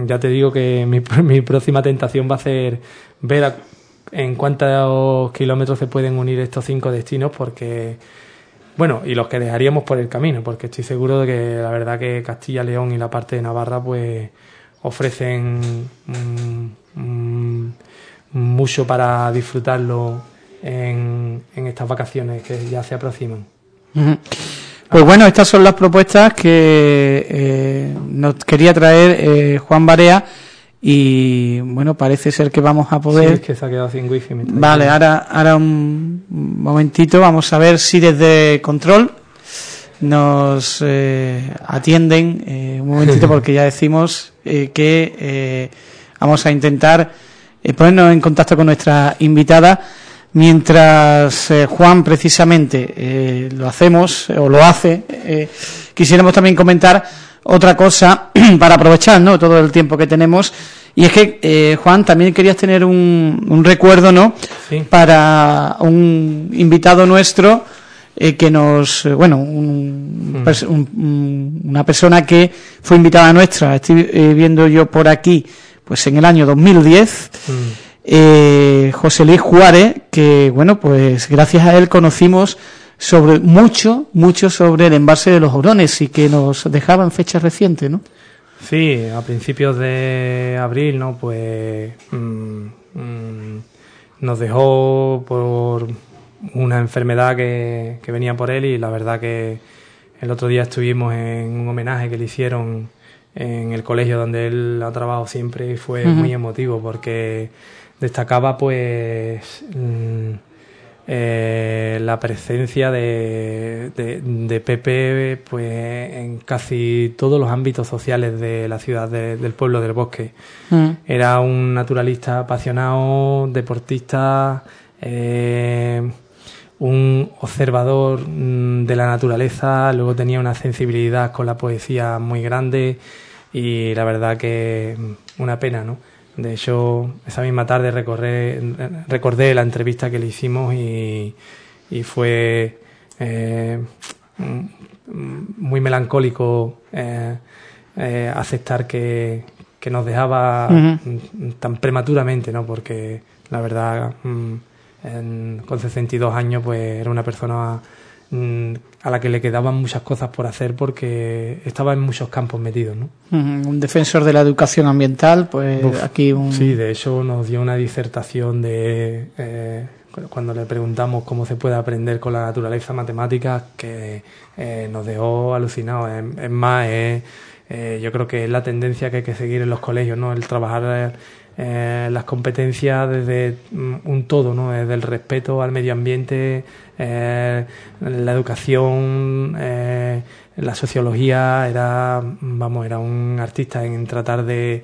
ya te digo que mi, próxima tentación va a ser ver en cuántos kilómetros se pueden unir estos cinco destinos porque... Bueno, y los que dejaríamos por el camino, porque estoy seguro de que la verdad que Castilla, León y la parte de Navarra pues ofrecen mucho para disfrutarlo en, estas vacaciones que ya se aproximan. Pues bueno, estas son las propuestas que eh, nos quería traer eh, Juan Barea y bueno, parece ser que vamos a poder... Sí, es que se ha quedado sin wifi. Vale, ahora, ahora un momentito, vamos a ver si desde control nos eh, atienden, un momentito porque ya decimos que vamos a intentar eh, ponernos en contacto con nuestra invitada. Mientras eh, Juan precisamente eh, lo hacemos o lo hace quisiéramos también comentar otra cosa para aprovechar ¿no? todo el tiempo que tenemos. Y es que Juan también querías tener un, recuerdo no para un invitado nuestro que nos bueno mm. una persona que fue invitada nuestra. Estoy viendo yo por aquí pues en el año 2010, mm. eh, José Luis Juárez, que bueno, pues gracias a él conocimos sobre mucho, mucho sobre el embalse de los Orones y que nos dejaba en fecha reciente, ¿no? Sí, a principios de abril, ¿no? Pues mm, mm, nos dejó por una enfermedad que, que venía por él y la verdad que el otro día estuvimos en un homenaje que le hicieron en el colegio donde él ha trabajado siempre y fue muy emotivo porque destacaba pues mm, eh, la presencia de, de, Pepe pues en casi todos los ámbitos sociales de la ciudad del pueblo del bosque. Era un naturalista apasionado deportista eh, un observador mm, de la naturaleza luego tenía una sensibilidad con la poesía muy grande y la verdad que una pena, ¿no? De hecho, esa misma tarde recorré, recordé la entrevista que le hicimos y, y fue eh, muy melancólico eh, eh, aceptar que, que, nos dejaba tan prematuramente, ¿no? Porque la verdad, mm, con 62 años, pues era una persona Mm, a la que le quedaban muchas cosas por hacer porque estaba en muchos campos metidos. ¿no? Un defensor de la educación ambiental, pues aquí un... Sí, de hecho nos dio una disertación de... Eh, cuando le preguntamos cómo se puede aprender con la naturaleza matemática, que eh, nos dejó alucinados. Es, más, eh, yo creo que es la tendencia que hay que seguir en los colegios, ¿no? El trabajar eh, las competencias desde mm, un todo, ¿no? Desde el respeto al medio ambiente, eh, la educación, eh, la sociología, era, vamos, era un artista en tratar de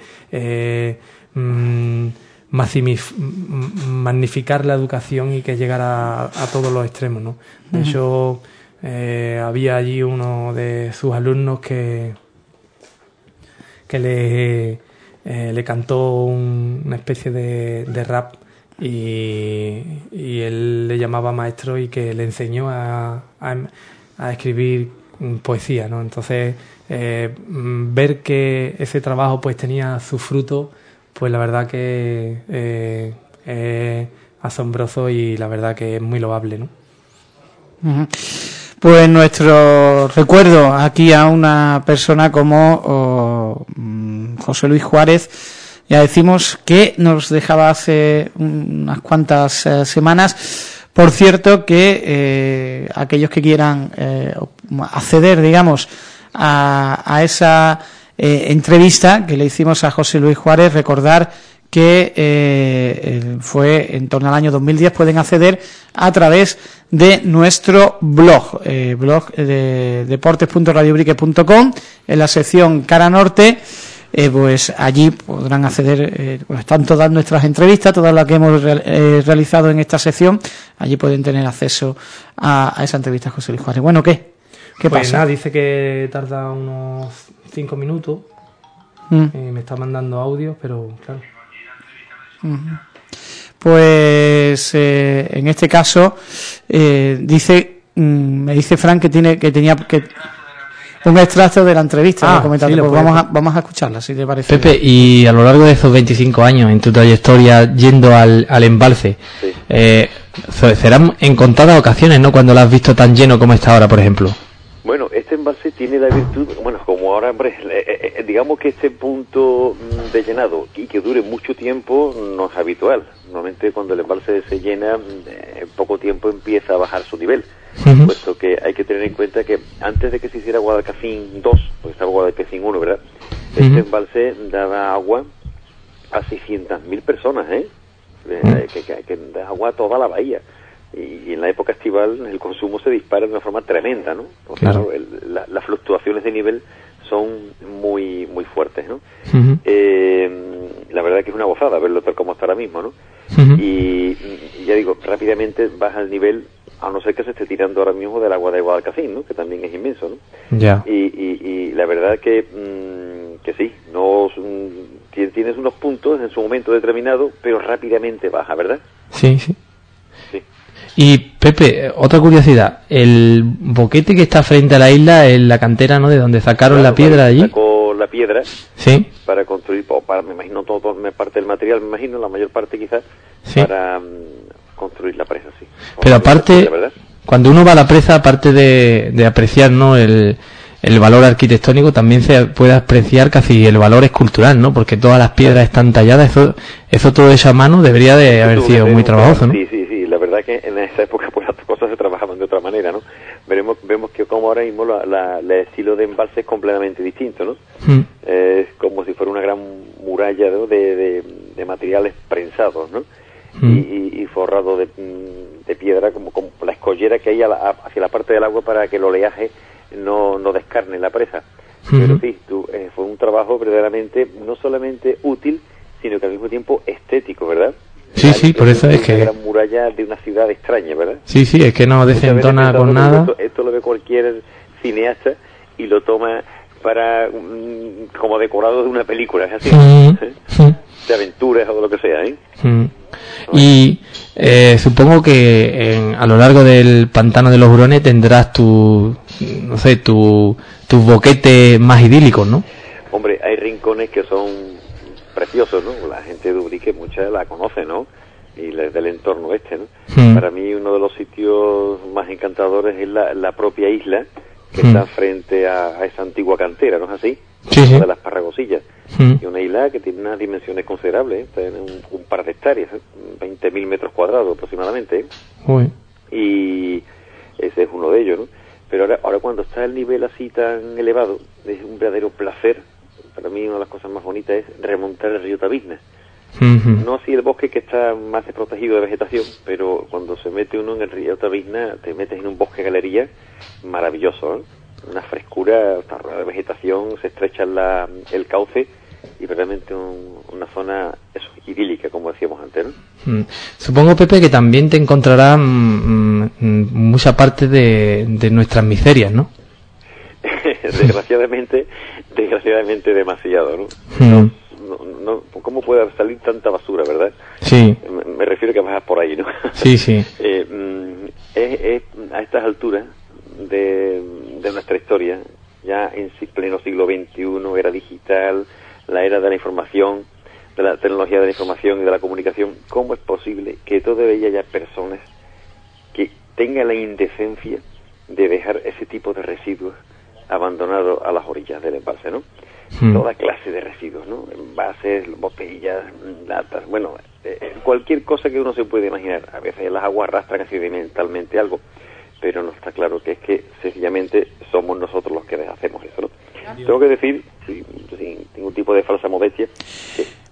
mm, magnificar la educación y que llegara a, todos los extremos, ¿no? De hecho, había allí uno de sus alumnos que que le eh, le cantó una especie de, rap y, él le llamaba maestro y que le enseñó a, escribir poesía, ¿no? Entonces, eh, ver que ese trabajo pues tenía su fruto, pues la verdad que eh, es asombroso y la verdad que es muy loable, ¿no? Pues nuestro recuerdo aquí a una persona como mm, José Luis Juárez, ya decimos que nos dejaba hace unas cuantas eh, semanas. Por cierto que eh, aquellos que quieran eh, acceder, digamos, a, a esa entrevista que le hicimos a José Luis Juárez, recordar que eh, fue en torno al año 2010, pueden acceder a través de nuestro blog, eh, blog de deportes.radiobrique.com, en la sección Cara Norte, eh, pues allí podrán acceder, eh, pues están todas nuestras entrevistas, todas las que hemos eh, realizado en esta sección, allí pueden tener acceso a, esa entrevista José Luis Juárez. Bueno, ¿qué? ¿Qué pues pasa? Nada, dice que tarda unos cinco minutos, mm. me está mandando audio, pero claro. Pues eh, en este caso eh, dice mm, me dice Frank que tiene que tenía que un extracto de la entrevista ah, pues vamos a, vamos a escucharla si te parece Pepe y a lo largo de esos 25 años en tu trayectoria yendo al, al embalse eh, serán en contadas ocasiones no cuando lo has visto tan lleno como está ahora por ejemplo bueno, este embalse tiene la virtud, bueno, como ahora, hombre, eh, eh, eh, digamos que este punto mm, de llenado y que dure mucho tiempo no es habitual. Normalmente cuando el embalse se llena, mm, en poco tiempo empieza a bajar su nivel. Puesto que hay que tener en cuenta que antes de que se hiciera Guadalcacín 2, porque estaba Guadalcacín 1, ¿verdad? Este embalse daba agua a 600.000 personas, ¿eh? que, que, que da agua a toda la bahía y, en la época estival el consumo se dispara de una forma tremenda, ¿no? Porque las fluctuaciones de nivel son muy muy fuertes, ¿no? eh, la verdad que es una gozada verlo tal como está ahora mismo, ¿no? y, ya digo, rápidamente baja el nivel, a no ser que se esté tirando ahora mismo del agua de Guadalcacín, ¿no? Que también es inmenso, ¿no? Ya. Y, y, la verdad que, mm, que sí, no, mm, tienes unos puntos en su momento determinado, pero rápidamente baja, ¿verdad? Sí, sí. Y Pepe, otra curiosidad, el boquete que está frente a la isla es la cantera, ¿no? De donde sacaron la piedra allí. Sacó la piedra. Sí. Para construir, para, me imagino todo, parte del material, me imagino la mayor parte quizás para mm, construir la presa, sí. Pero aparte, cuando uno va a la presa, aparte de, de apreciar, ¿no? El, el valor arquitectónico también se puede apreciar casi el valor escultural, ¿no? Porque todas las piedras están talladas, eso, eso todo esa mano debería de haber sido muy trabajoso, ¿no? Sí, sí, verdad que en esa época pues las cosas se trabajaban de otra manera, ¿no? Veremos, vemos que como ahora mismo la, el estilo de embalse es completamente distinto, ¿no? Hmm. Es como si fuera una gran muralla de, de, materiales prensados, ¿no? Hmm. Y, forrado de, de, piedra, como, como la escollera que hay hacia la parte del agua para que el oleaje no, no descarne la presa. Pero sí, eh, fue un trabajo verdaderamente no solamente útil, sino que al mismo tiempo estético, ¿verdad? Sí, sí, por eso es que... Gran muralla de una ciudad extraña, ¿verdad? Sí, sí, es que no desentona con nada. Esto, lo ve cualquier cineasta y lo toma para mm, como decorado de una película, es así, ¿eh? de aventuras o de lo que sea. ¿eh? Y eh, supongo que a lo largo del pantano de los hurones tendrás tu, no sé, tu, tus boquetes más idílicos, ¿no? Hombre, hay rincones que son preciosos, ¿no? La gente de Ubrique, mucha la conoce, ¿no? Y del entorno este, ¿no? Hmm. Para mí uno de los sitios más encantadores es la, propia isla que está hmm. frente a, esa antigua cantera, ¿no es así? Sí, De las Parragosillas. Hmm. Y una isla que tiene unas dimensiones considerables, ¿eh? tiene un, par de hectáreas, ¿eh? 20.000 metros cuadrados aproximadamente. ¿eh? Y ese es uno de ellos, ¿no? Pero ahora, ahora cuando está el nivel así tan elevado, es un verdadero placer. Para mí una de las cosas más bonitas es remontar el río Tabisna. No así el bosque que está más desprotegido de vegetación, pero cuando se mete uno en el río Tabisna, te metes en un bosque galería maravilloso, ¿eh? una frescura, está de vegetación, se estrecha la, el cauce y realmente una zona eso, idílica, como decíamos antes. ¿no? Mm. Supongo, Pepe, que también te encontrarás mm, mm, mucha parte de, nuestras miserias, ¿no? desgraciadamente, desgraciadamente demasiado, ¿no? No, ¿Cómo puede salir tanta basura, verdad? Sí. Me, refiero a que vas por ahí, ¿no? Sí, sí. Eh, a estas alturas de, de nuestra historia, ya en pleno siglo XXI, era digital, la era de la información, de la tecnología de la información y de la comunicación, ¿cómo es posible que todavía haya personas que tengan la indecencia de dejar ese tipo de residuos abandonados a las orillas del embalse, ¿no? Hmm. Toda clase de residuos, ¿no? Envases, botellas, latas, bueno, eh, cualquier cosa que uno se puede imaginar. A veces las aguas arrastran accidentalmente algo, pero no está claro que es que sencillamente somos nosotros los que hacemos eso, ¿no? Tengo que decir, sin, ningún tipo de falsa modestia,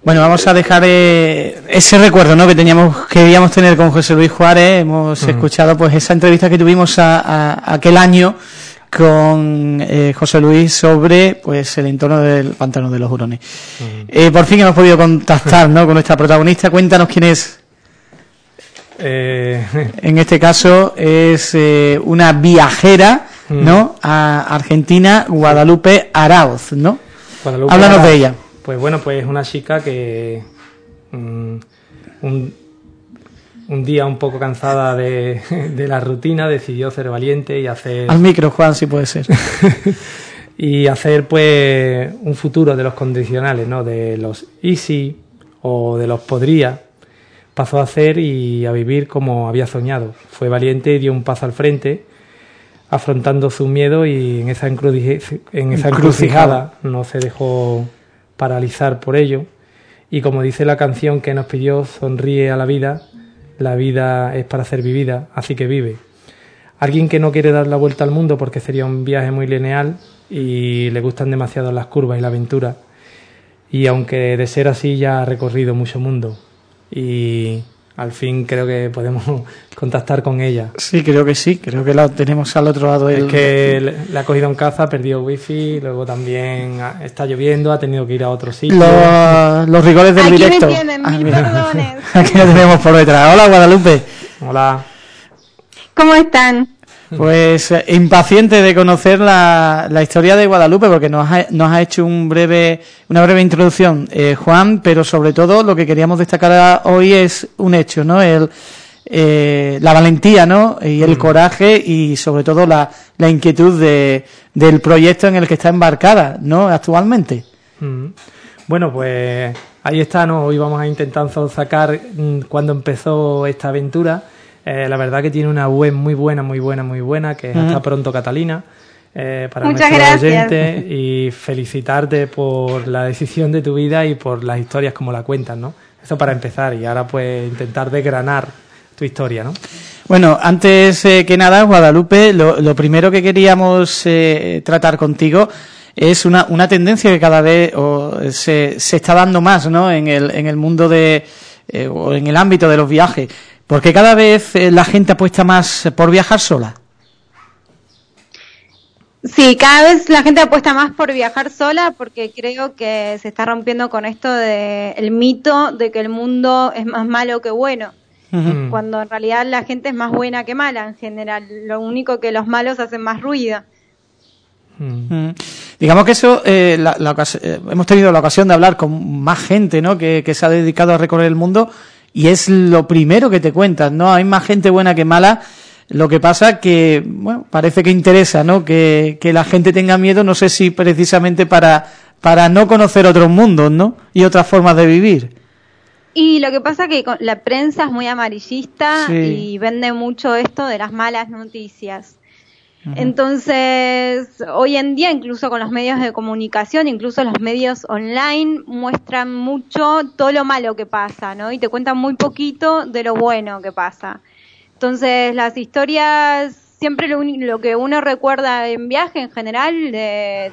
bueno, vamos a dejar eh, ese recuerdo ¿no? que teníamos queríamos tener con José Luis Juárez. Hemos escuchado pues esa entrevista que tuvimos a, aquel año con eh, José Luis sobre pues el entorno del pantano de los hurones. Eh, por fin hemos podido contactar ¿no? con nuestra protagonista. Cuéntanos quién es. En este caso es una viajera ¿no? a Argentina, Guadalupe Arauz, ¿no? Háblanos de ella. Pues bueno, pues es una chica que mm, un, día un poco cansada de, la rutina decidió ser valiente y hacer... Al micro, Juan, si puede ser. y hacer pues un futuro de los condicionales, ¿no? De los easy o de los podría. Pasó a hacer y a vivir como había soñado. Fue valiente y dio un paso al frente afrontando su miedo y en esa, en esa encrucijada no se dejó paralizar por ello. Y como dice la canción que nos pidió, sonríe a la vida, la vida es para ser vivida, así que vive. Alguien que no quiere dar la vuelta al mundo porque sería un viaje muy lineal y le gustan demasiado las curvas y la aventura. Y aunque de ser así ya ha recorrido mucho mundo. Y al fin creo que podemos contactar con ella. Sí, creo que sí, creo que la tenemos al otro lado. Es que le ha cogido en caza, ha perdido wifi, luego también está lloviendo, ha tenido que ir a otro sitio. Los, rigores del directo. Me tienen, ah, perdones. Aquí lo tenemos por detrás. Hola Guadalupe. Hola. ¿Cómo están? Pues eh, impaciente de conocer la, la, historia de Guadalupe porque nos ha, nos ha hecho un breve, una breve introducción eh, Juan, pero sobre todo lo que queríamos destacar hoy es un hecho, ¿no? El, eh, la valentía, ¿no? Y el mm. coraje y sobre todo la, la inquietud de, del proyecto en el que está embarcada, ¿no? Actualmente. Mm. Bueno, pues ahí está, ¿no? Hoy vamos a intentar sacar mm, cuando empezó esta aventura eh, la verdad que tiene una web muy buena, muy buena, muy buena, que es Hasta Pronto Catalina. Eh, para Muchas nuestros oyentes y felicitarte por la decisión de tu vida y por las historias como la cuentas, ¿no? Eso para empezar y ahora pues intentar desgranar tu historia, ¿no? Bueno, antes eh, que nada, Guadalupe, lo, primero que queríamos tratar contigo es una, una tendencia que cada vez se, se está dando más, ¿no? En el, en el mundo de o en el ámbito de los viajes porque cada vez eh, la gente apuesta más por viajar sola. Sí, cada vez la gente apuesta más por viajar sola porque creo que se está rompiendo con esto de el mito de que el mundo es más malo que bueno. Cuando en realidad la gente es más buena que mala en general. Lo único que los malos hacen más ruido. Digamos que eso, eh, eh, hemos tenido la ocasión de hablar con más gente ¿no? Que, se ha dedicado a recorrer el mundo y es lo primero que te cuentan, ¿no? Hay más gente buena que mala, lo que pasa que, bueno, parece que interesa, ¿no? Que, que la gente tenga miedo, no sé si precisamente para, para no conocer otros mundos, ¿no? Y otras formas de vivir. Y lo que pasa que la prensa es muy amarillista y vende mucho esto de las malas noticias. Entonces, hoy en día, incluso con los medios de comunicación, incluso los medios online, muestran mucho todo lo malo que pasa, ¿no? Y te cuentan muy poquito de lo bueno que pasa. Entonces, las historias, siempre lo, que uno recuerda en viaje en general,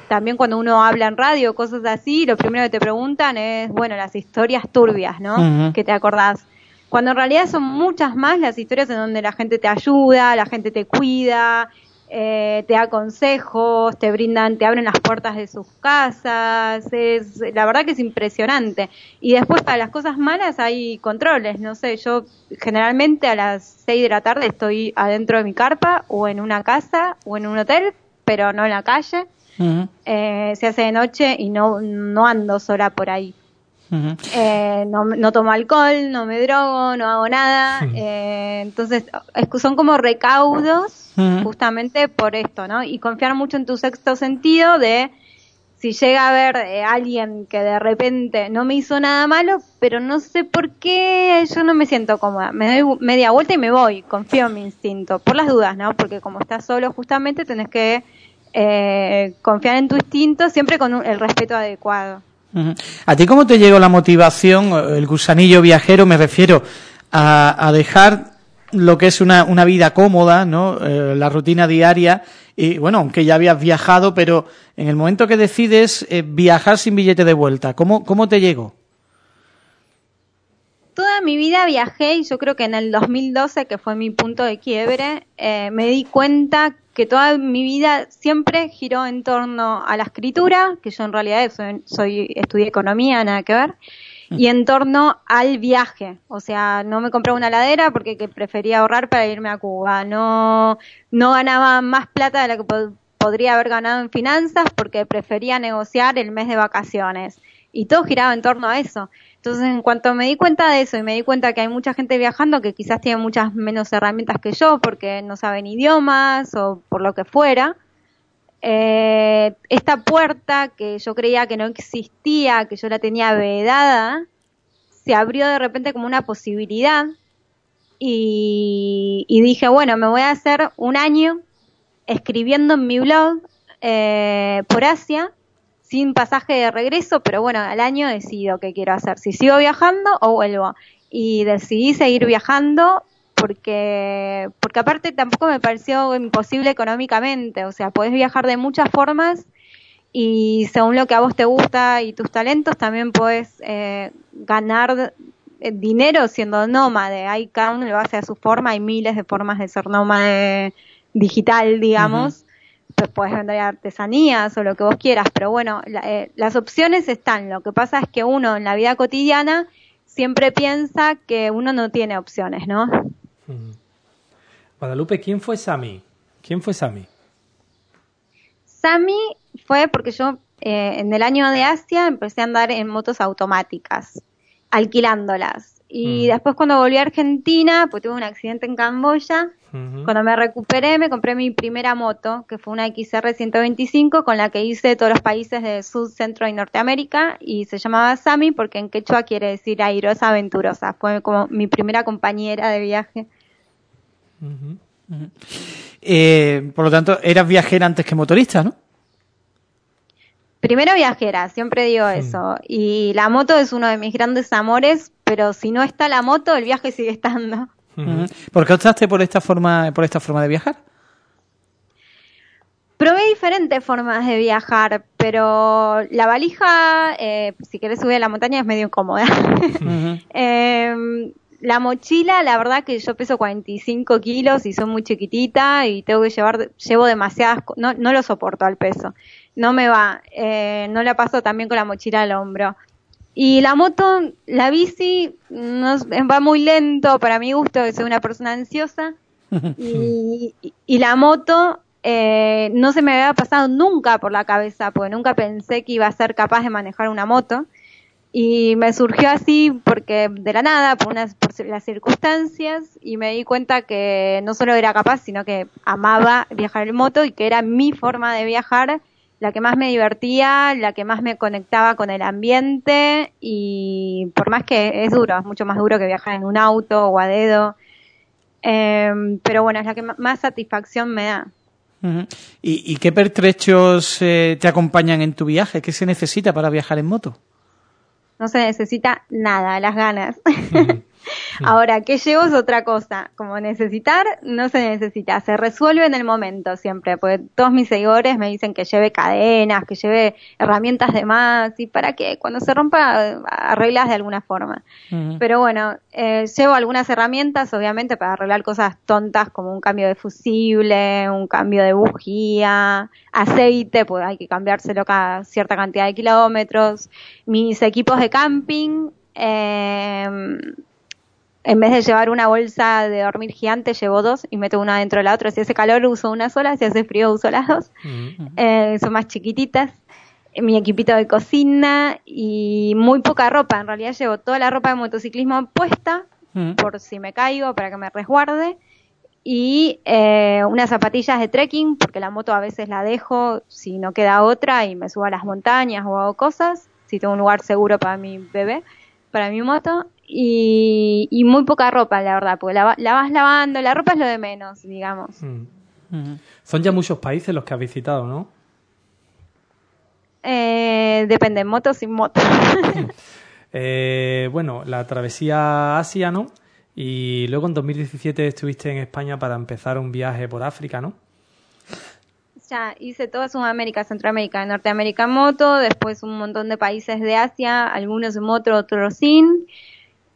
también cuando uno habla en radio, cosas así, lo primero que te preguntan es, bueno, las historias turbias, ¿no? Que te acordás. Cuando en realidad son muchas más las historias en donde la gente te ayuda, la gente te cuida, eh, te da consejos, te brindan, te abren las puertas de sus casas, es, la verdad que es impresionante. Y después para las cosas malas hay controles, no sé, yo generalmente a las 6 de la tarde estoy adentro de mi carpa o en una casa o en un hotel, pero no en la calle. Eh, se hace de noche y no, no ando sola por ahí. Eh, no, no, tomo alcohol, no me drogo, no hago nada. Eh, entonces, son como recaudos justamente por esto, ¿no? Y confiar mucho en tu sexto sentido de si llega a haber eh, alguien que de repente no me hizo nada malo, pero no sé por qué yo no me siento cómoda. Me doy media vuelta y me voy, confío en mi instinto, por las dudas, ¿no? Porque como estás solo justamente tenés que confiar en tu instinto siempre con el respeto adecuado. ¿A ti cómo te llegó la motivación, el gusanillo viajero, me refiero a, dejar lo que es una, una vida cómoda, ¿no? Eh, la rutina diaria, y bueno, aunque ya habías viajado, pero en el momento que decides eh, viajar sin billete de vuelta, ¿cómo, cómo te llegó? Toda mi vida viajé y yo creo que en el 2012, que fue mi punto de quiebre, eh, me di cuenta que toda mi vida siempre giró en torno a la escritura, que yo en realidad soy, estudié economía, nada que ver, y en torno al viaje. O sea, no me compré una ladera porque prefería ahorrar para irme a Cuba. No, no ganaba más plata de la que podría haber ganado en finanzas porque prefería negociar el mes de vacaciones. Y todo giraba en torno a eso. Entonces, en cuanto me di cuenta de eso y me di cuenta que hay mucha gente viajando que quizás tiene muchas menos herramientas que yo porque no saben idiomas o por lo que fuera, eh, esta puerta que yo creía que no existía, que yo la tenía vedada, se abrió de repente como una posibilidad y, dije, bueno, me voy a hacer un año escribiendo en mi blog eh, por Asia sin pasaje de regreso, pero bueno, al año decido qué quiero hacer, si sigo viajando o vuelvo. Y decidí seguir viajando porque, porque aparte tampoco me pareció imposible económicamente, o sea, podés viajar de muchas formas y según lo que a vos te gusta y tus talentos también puedes eh, ganar eh, dinero siendo nómade. Hay cada uno lo hace a su forma, hay miles de formas de ser nómade digital, digamos pues puedes vender artesanías o lo que vos quieras, pero bueno, eh, las opciones están. Lo que pasa es que uno en la vida cotidiana siempre piensa que uno no tiene opciones, ¿no? Guadalupe, ¿quién fue Sami? ¿Quién fue Sami? Sami fue porque yo eh, en el año de Asia empecé a andar en motos automáticas, alquilándolas. Y después cuando volví a Argentina, pues tuve un accidente en Camboya cuando me recuperé, me compré mi primera moto, que fue una XR 125, con la que hice todos los países de Sur, Centro y Norteamérica, y se llamaba Sami porque en quechua quiere decir airosa, aventurosa. Fue como mi primera compañera de viaje. Eh, por lo tanto, eras viajera antes que motorista, ¿no? Primero viajera, siempre digo eso. Y la moto es uno de mis grandes amores, pero si no está la moto, el viaje sigue estando. ¿Por qué optaste por esta forma, por esta forma de viajar? Probé diferentes formas de viajar, pero la valija, eh, si querés subir a la montaña, es medio incómoda. Em, la mochila, la verdad que yo peso 45 kilos y soy muy chiquitita y tengo que llevar, llevo demasiadas, no, no lo soporto al peso. No me va, eh, no la paso también con la mochila al hombro. Y la moto, la bici, va muy lento para mi gusto, que soy una persona ansiosa. y, la moto, eh, no se me había pasado nunca por la cabeza, porque nunca pensé que iba a ser capaz de manejar una moto. Y me surgió así porque de la nada, por, unas, por las circunstancias, y me di cuenta que no solo era capaz, sino que amaba viajar en moto y que era mi forma de viajar la que más me divertía, la que más me conectaba con el ambiente y por más que es duro, es mucho más duro que viajar en un auto o a dedo, em, pero bueno, es la que más satisfacción me da. ¿Y, qué pertrechos eh, te acompañan en tu viaje? ¿Qué se necesita para viajar en moto? No se necesita nada, las ganas. Ahora, ¿qué llevo es otra cosa? Como necesitar, no se necesita, se resuelve en el momento siempre, porque todos mis seguidores me dicen que lleve cadenas, que lleve herramientas de más, y para que cuando se rompa arreglas de alguna forma. Pero bueno, eh, llevo algunas herramientas, obviamente, para arreglar cosas tontas como un cambio de fusible, un cambio de bujía, aceite, pues hay que cambiárselo cada cierta cantidad de kilómetros, mis equipos de camping, eh, en vez de llevar una bolsa de dormir gigante, llevo dos y meto una dentro de la otra. Si hace calor uso una sola, si hace frío uso las dos. Eh, son más chiquititas. Mi equipito de cocina y muy poca ropa. En realidad llevo toda la ropa de motociclismo puesta por si me caigo, para que me resguarde. Y eh, unas zapatillas de trekking, porque la moto a veces la dejo si no queda otra y me subo a las montañas o hago cosas. Si tengo un lugar seguro para mi bebé, para mi moto y, muy poca ropa, la verdad, porque la, vas lavando, la ropa es lo de menos, digamos. Mm. Son ya muchos países los que has visitado, ¿no? Eh, depende, moto sin moto. eh, bueno, la travesía Asia, ¿no? Y luego en 2017 estuviste en España para empezar un viaje por África, ¿no? Ya hice toda Sudamérica, Centroamérica, Norteamérica en moto, después un montón de países de Asia, algunos en moto, otros sin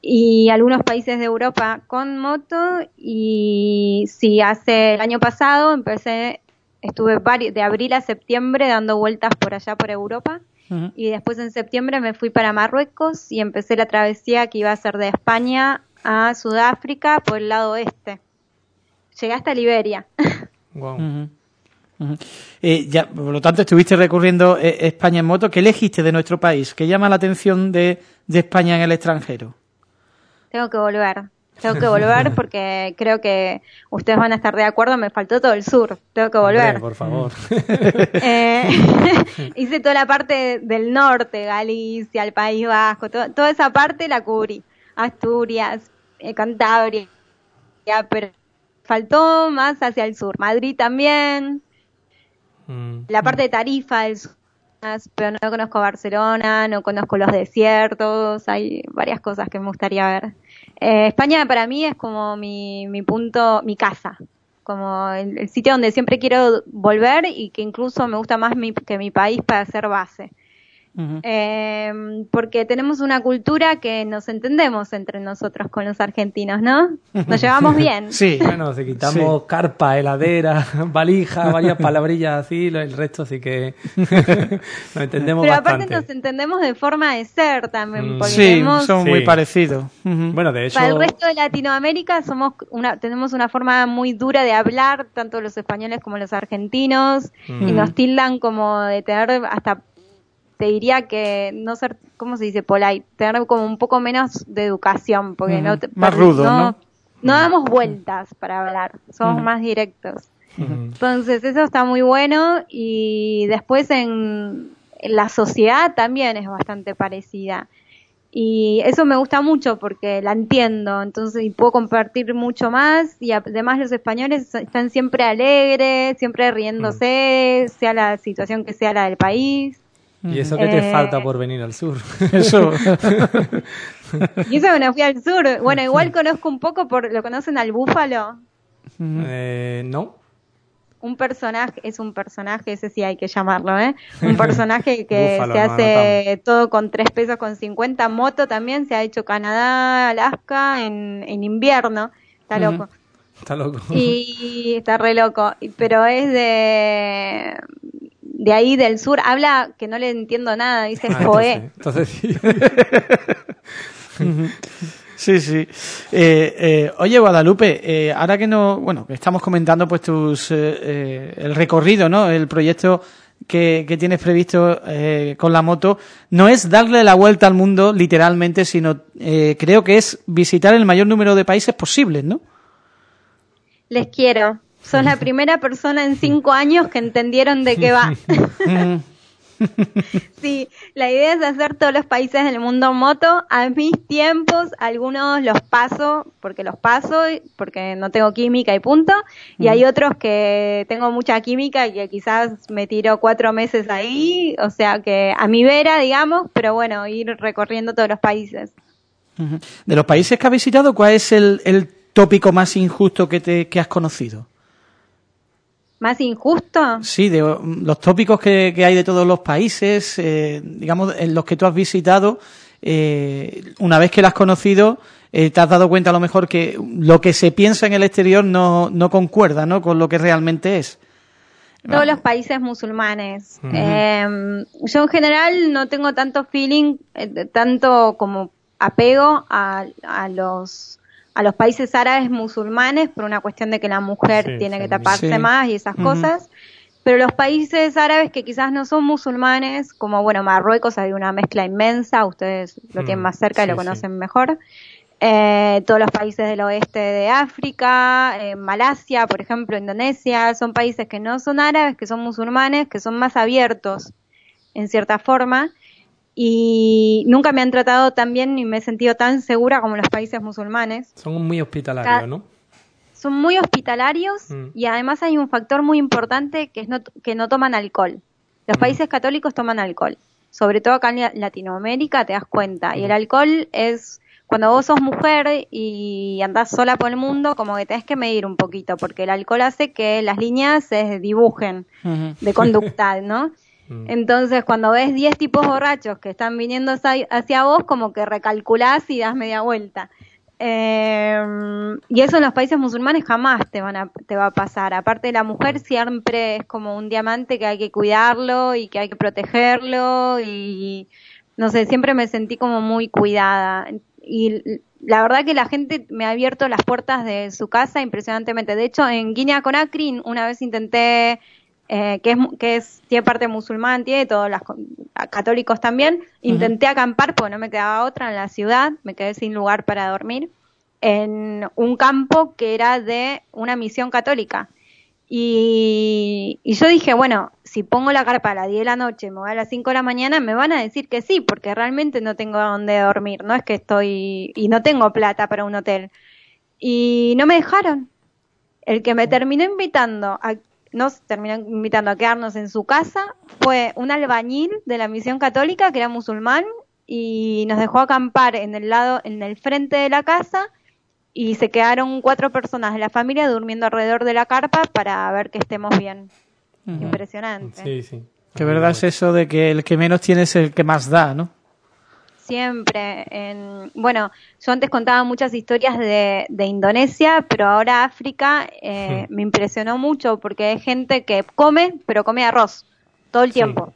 y algunos países de Europa con moto y sí, hace el año pasado empecé, estuve de abril a septiembre dando vueltas por allá por Europa y después en septiembre me fui para Marruecos y empecé la travesía que iba a ser de España a Sudáfrica por el lado oeste. Llegué hasta Liberia. Eh, ya, por lo tanto, estuviste recorriendo eh, España en moto. ¿Qué elegiste de nuestro país? ¿Qué llama la atención de, de España en el extranjero? Tengo que volver. Tengo que volver porque creo que ustedes van a estar de acuerdo, me faltó todo el sur, tengo que volver. por favor. Eh, hice toda la parte del norte, Galicia, el País Vasco, toda esa parte la cubrí. Asturias, eh, Cantabria, pero faltó más hacia el sur. Madrid también, mm. la parte de Tarifa del sur pero no conozco Barcelona, no conozco los desiertos, hay varias cosas que me gustaría ver. Eh, España para mí es como mi, mi punto, mi casa, como el, sitio donde siempre quiero volver y que incluso me gusta más que mi país para hacer base eh, porque tenemos una cultura que nos entendemos entre nosotros con los argentinos, ¿no? Nos llevamos bien. Sí, bueno, si quitamos carpa, heladera, valija, varias palabrillas así, el resto sí que nos entendemos Pero aparte nos entendemos de forma de ser también, mm. porque sí, son muy parecidos. Bueno, de hecho... Para el resto de Latinoamérica somos una, tenemos una forma muy dura de hablar, tanto los españoles como los argentinos, y nos tildan como de tener hasta te diría que no ser, ¿cómo se dice? Polite, tener como un poco menos de educación, porque no más rudo, ¿no? ¿no? damos vueltas para hablar, somos más directos. Entonces, eso está muy bueno y después en, la sociedad también es bastante parecida. Y eso me gusta mucho porque la entiendo, entonces y puedo compartir mucho más y además los españoles están siempre alegres, siempre riéndose, sea la situación que sea la del país. ¿Y eso qué te eh, falta por venir al sur? Eso. y eso que no fui al sur. Bueno, igual conozco un poco, por ¿lo conocen al búfalo? Eh, no. Un personaje, es un personaje, ese sí hay que llamarlo, ¿eh? Un personaje que se hace todo con tres pesos con 50. Moto también se ha hecho Canadá, Alaska en, en invierno. Está loco. Está loco. Y está re loco. Pero es de de ahí del sur, habla que no le entiendo nada, dice ah, Joé. Entonces, sí. Sí, sí. Eh, eh, oye, Guadalupe, eh, ahora que no, bueno, que estamos comentando pues tus, el recorrido, ¿no? El proyecto que, que tienes previsto con la moto, no es darle la vuelta al mundo literalmente, sino creo que es visitar el mayor número de países posibles, ¿no? Les quiero. Sos la primera persona en cinco años que entendieron de qué va. sí, la idea es hacer todos los países del mundo moto a mis tiempos. Algunos los paso porque los paso, porque no tengo química y punto. Y hay otros que tengo mucha química y que quizás me tiro cuatro meses ahí. O sea que a mi vera, digamos, pero bueno, ir recorriendo todos los países. De los países que has visitado, ¿cuál es el, el tópico más injusto que, te, que has conocido? Más injusto. Sí, de los tópicos que, hay de todos los países, eh, digamos, en los que tú has visitado, eh, una vez que lo has conocido, eh, te has dado cuenta a lo mejor que lo que se piensa en el exterior no, no concuerda ¿no? con lo que realmente es. Todos los países musulmanes. Em, yo en general no tengo tanto feeling, tanto como apego a, a los a los países árabes musulmanes por una cuestión de que la mujer tiene que taparse más y esas cosas. Pero los países árabes que quizás no son musulmanes, como bueno, Marruecos hay una mezcla inmensa, ustedes lo tienen mm, más cerca y lo conocen mejor. Eh, todos los países del oeste de África, eh, Malasia, por ejemplo, Indonesia, son países que no son árabes, que son musulmanes, que son más abiertos en cierta forma y nunca me han tratado tan bien ni me he sentido tan segura como los países musulmanes. Son muy hospitalarios, ¿no? Son muy hospitalarios mm. y además hay un factor muy importante que es no, que no toman alcohol. Los mm. países católicos toman alcohol, sobre todo acá en Latinoamérica te das cuenta. Y el mm. alcohol es cuando vos sos mujer y andás sola por el mundo, como que tenés que medir un poquito, porque el alcohol hace que las líneas se dibujen de conducta, ¿no? Mm. Entonces, cuando ves 10 tipos borrachos que están viniendo hacia vos, como que recalculás y das media vuelta. Eh, y eso en los países musulmanes jamás te, van a, te va a pasar. Aparte, la mujer siempre es como un diamante que hay que cuidarlo y que hay que protegerlo y no sé, siempre me sentí como muy cuidada. Y la verdad que la gente me ha abierto las puertas de su casa impresionantemente. De hecho, en Guinea Conakry una vez intenté eh, que, es, que es, tiene parte musulmán, tiene todos los católicos también. Intenté acampar porque no me quedaba otra en la ciudad, me quedé sin lugar para dormir, en un campo que era de una misión católica. Y, y, yo dije, bueno, si pongo la carpa a las 10 de la noche, me voy a las 5 de la mañana, me van a decir que sí, porque realmente no tengo dónde dormir, no es que estoy, y no tengo plata para un hotel. Y no me dejaron. El que me terminó invitando a nos terminó invitando a quedarnos en su casa, fue un albañil de la misión católica que era musulmán y nos dejó acampar en el lado, en el frente de la casa y se quedaron cuatro personas de la familia durmiendo alrededor de la carpa para ver que estemos bien. Impresionante. Sí, sí. Que verdad es eso de que el que menos tiene es el que más da, ¿no? Siempre. En, bueno, yo antes contaba muchas historias de, de Indonesia, pero ahora África eh, me impresionó mucho porque hay gente que come, pero come arroz todo el tiempo.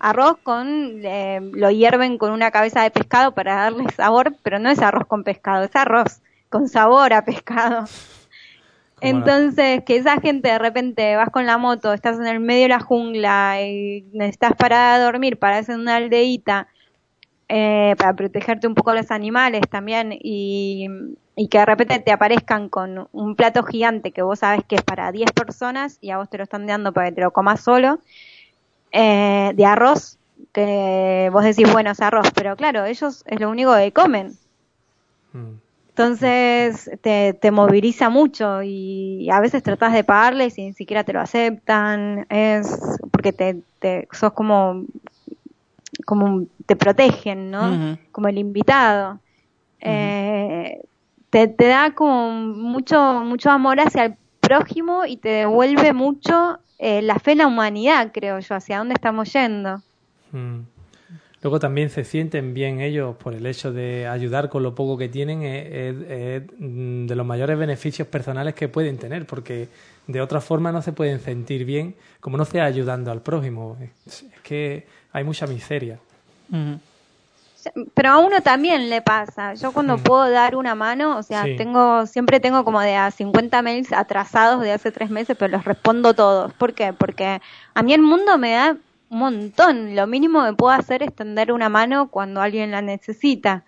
Arroz con, eh, lo hierven con una cabeza de pescado para darle sabor, pero no es arroz con pescado, es arroz con sabor a pescado. Entonces, que esa gente de repente vas con la moto, estás en el medio de la jungla y necesitas parar a dormir para hacer una aldeíta eh, para protegerte un poco de los animales también y, que de repente te aparezcan con un plato gigante que vos sabes que es para 10 personas y a vos te lo están dando para que te lo comas solo, eh, de arroz, que vos decís, bueno, es arroz, pero claro, ellos es lo único que comen. Mm. Entonces te, te moviliza mucho y a veces tratás de pagarles y ni siquiera te lo aceptan, es porque te, te sos como como te protegen, ¿no? Como el invitado. Eh, te, te, da como mucho, mucho amor hacia el prójimo y te devuelve mucho eh, la fe en la humanidad, creo yo, hacia dónde estamos yendo. Mm. Luego también se sienten bien ellos por el hecho de ayudar con lo poco que tienen, es, mm, de los mayores beneficios personales que pueden tener, porque de otra forma no se pueden sentir bien como no sea ayudando al prójimo. Es que hay mucha miseria. Pero a uno también le pasa. Yo cuando mm. puedo dar una mano, o sea, tengo, siempre tengo como de a 50 mails atrasados de hace tres meses, pero los respondo todos. ¿Por qué? Porque a mí el mundo me da un montón. Lo mínimo que puedo hacer es tender una mano cuando alguien la necesita.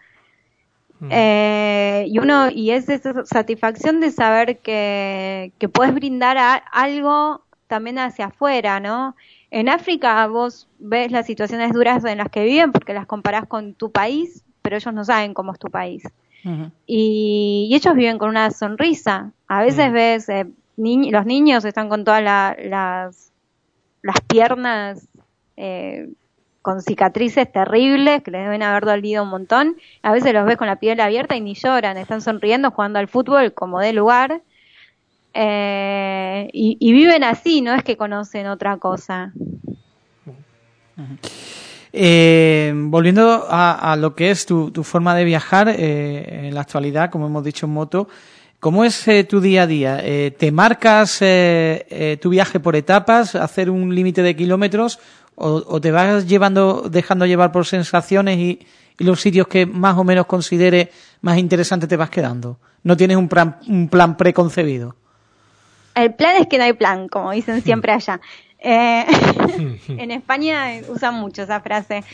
Mm. Eh, y uno, y es esa satisfacción de saber que, que puedes brindar algo también hacia afuera, ¿no? En África vos ves las situaciones duras en las que viven porque las comparás con tu país, pero ellos no saben cómo es tu país. y, ellos viven con una sonrisa. A veces ves, eh, los niños están con todas las, las piernas eh, con cicatrices terribles que les deben haber dolido un montón. A veces los ves con la piel abierta y ni lloran, están sonriendo jugando al fútbol como de lugar. Eh, y, viven así, no es que conocen otra cosa. Eh, volviendo a, lo que es tu, forma de viajar eh, en la actualidad, como hemos dicho en moto, ¿cómo es tu día a día? ¿Te marcas tu viaje por etapas, hacer un límite de kilómetros o, te vas llevando, dejando llevar por sensaciones y, los sitios que más o menos consideres más interesantes te vas quedando? ¿No tienes un un plan preconcebido? El plan es que no hay plan, como dicen siempre allá. Eh, en España usan mucho esa frase.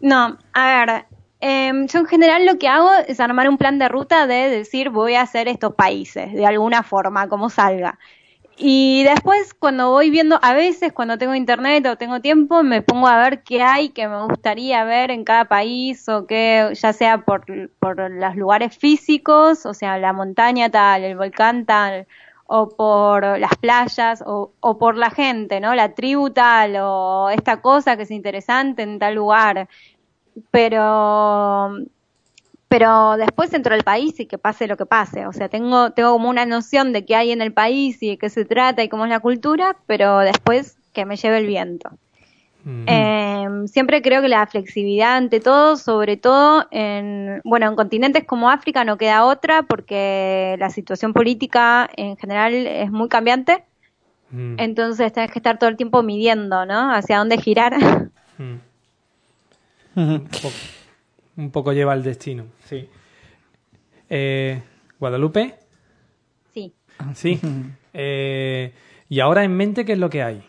No, a ver, em, yo en general lo que hago es armar un plan de ruta de decir voy a hacer estos países, de alguna forma, como salga. Y después cuando voy viendo, a veces cuando tengo internet o tengo tiempo, me pongo a ver qué hay que me gustaría ver en cada país o qué, ya sea por, por los lugares físicos, o sea, la montaña tal, el volcán tal, o por las playas o, o, por la gente, ¿no? La tribu tal o esta cosa que es interesante en tal lugar. Pero pero después dentro del país y que pase lo que pase. O sea, tengo, tengo como una noción de qué hay en el país y de qué se trata y cómo es la cultura, pero después que me lleve el viento. Em, siempre creo que la flexibilidad ante todo, sobre todo en, bueno, en continentes como África no queda otra porque la situación política en general es muy cambiante. Mm. Entonces tienes que estar todo el tiempo midiendo, ¿no? Hacia dónde girar. Mm. un, poco, lleva el destino, sí. Eh, ¿Guadalupe? Sí. Sí. Eh, ¿Y ahora en mente qué es lo que hay?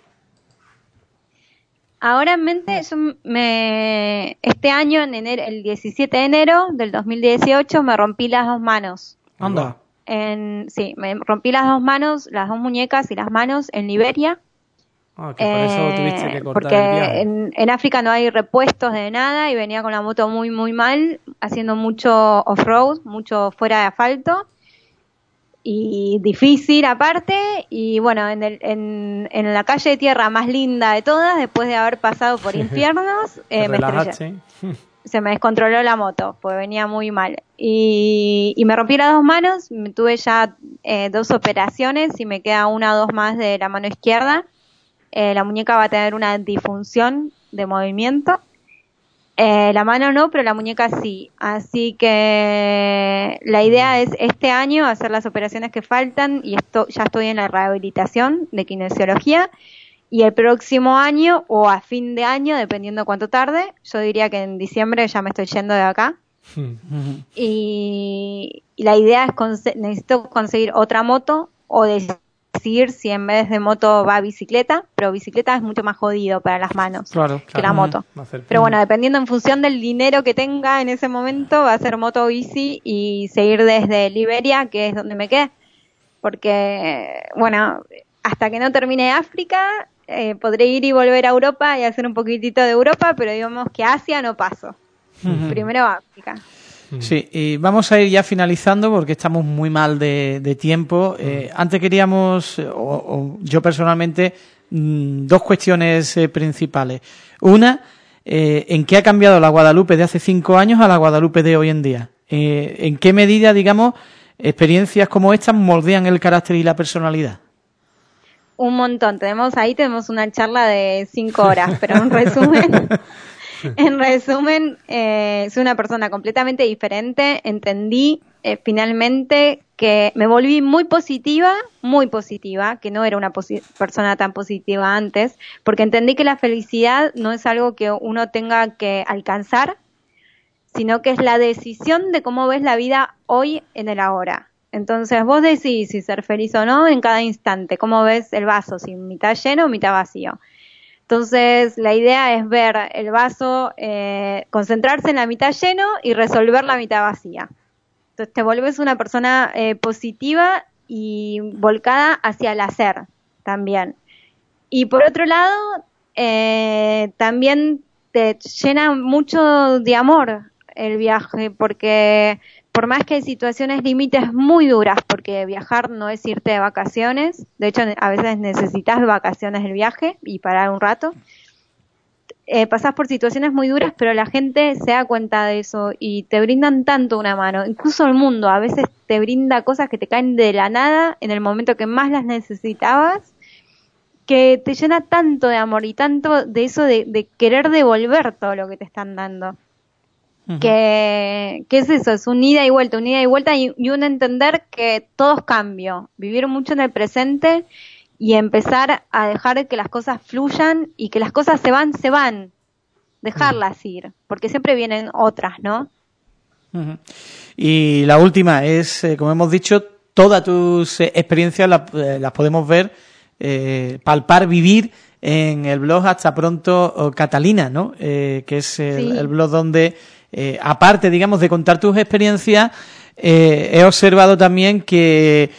Ahora en mente, yo me, este año, en enero, el 17 de enero del 2018, me rompí las dos manos. Anda. En, sí, me rompí las dos manos, las dos muñecas y las manos en Liberia. Ah, que por eso tuviste que eh, cortar porque En, en, África no hay repuestos de nada y venía con la moto muy, muy mal, haciendo mucho off-road, mucho fuera de asfalto y difícil aparte y bueno en, el, en, en, la calle de tierra más linda de todas después de haber pasado por infiernos eh, me estrellé. Se me descontroló la moto pues venía muy mal. Y, y me rompí las dos manos tuve ya eh, dos operaciones y me queda una o dos más de la mano izquierda. Eh, la muñeca va a tener una disfunción de movimiento eh, la mano no, pero la muñeca sí. Así que la idea es este año hacer las operaciones que faltan y esto ya estoy en la rehabilitación de kinesiología y el próximo año o a fin de año, dependiendo cuánto tarde, yo diría que en diciembre ya me estoy yendo de acá. y, la idea es necesito conseguir otra moto o de decidir si en vez de moto va bicicleta, pero bicicleta es mucho más jodido para las manos que la moto. Pero bueno, dependiendo en función del dinero que tenga en ese momento, va a ser moto bici y seguir desde Liberia, que es donde me quedé. Porque, bueno, hasta que no termine África, eh, podré ir y volver a Europa y hacer un poquitito de Europa, pero digamos que Asia no paso. Primero África. Sí, y vamos a ir ya finalizando porque estamos muy mal de, tiempo. Eh, antes queríamos, o, yo personalmente, mm, dos cuestiones eh, principales. Una, eh, ¿en qué ha cambiado la Guadalupe de hace cinco años a la Guadalupe de hoy en día? ¿En qué medida, digamos, experiencias como estas moldean el carácter y la personalidad? Un montón. Tenemos ahí tenemos una charla de cinco horas, pero en resumen en resumen, eh, soy una persona completamente diferente. Entendí eh, finalmente que me volví muy positiva, muy positiva, que no era una persona tan positiva antes, porque entendí que la felicidad no es algo que uno tenga que alcanzar, sino que es la decisión de cómo ves la vida hoy en el ahora. Entonces vos decís si ser feliz o no en cada instante, cómo ves el vaso, si mitad lleno o mitad vacío. Entonces la idea es ver el vaso, eh, concentrarse en la mitad lleno y resolver la mitad vacía. Entonces te vuelves una persona eh, positiva y volcada hacia el hacer también. Y por otro lado, eh, también te llena mucho de amor el viaje, porque por más que hay situaciones límites muy duras, porque viajar no es irte de vacaciones, de hecho a veces necesitas vacaciones del viaje y parar un rato, eh, pasas por situaciones muy duras, pero la gente se da cuenta de eso y te brindan tanto una mano, incluso el mundo a veces te brinda cosas que te caen de la nada en el momento que más las necesitabas que te llena tanto de amor y tanto de eso de, querer devolver todo lo que te están dando. Que, es eso, es un ida y vuelta, un ida y vuelta y, un entender que todo es cambio, vivir mucho en el presente y empezar a dejar que las cosas fluyan y que las cosas se van, se van, dejarlas ir, porque siempre vienen otras, ¿no? Y la última es, eh, como hemos dicho, todas tus eh, experiencias eh, las podemos ver palpar, vivir en el blog Hasta Pronto Catalina, ¿no? Eh, que es el, blog donde, eh, aparte, digamos, de contar tus experiencias, he observado también que,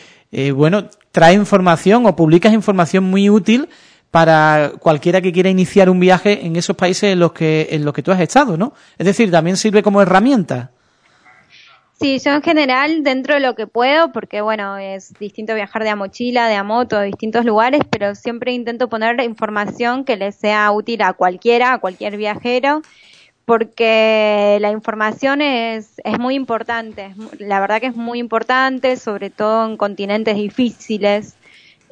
bueno, trae información o publicas información muy útil para cualquiera que quiera iniciar un viaje en esos países en los que en los que tú has estado, ¿no? Es decir, también sirve como herramienta. Sí, yo en general, dentro de lo que puedo, porque bueno, es distinto viajar de a mochila, de a moto, a distintos lugares, pero siempre intento poner información que le sea útil a cualquiera, a cualquier viajero, porque la información es, es muy importante, la verdad que es muy importante, sobre todo en continentes difíciles,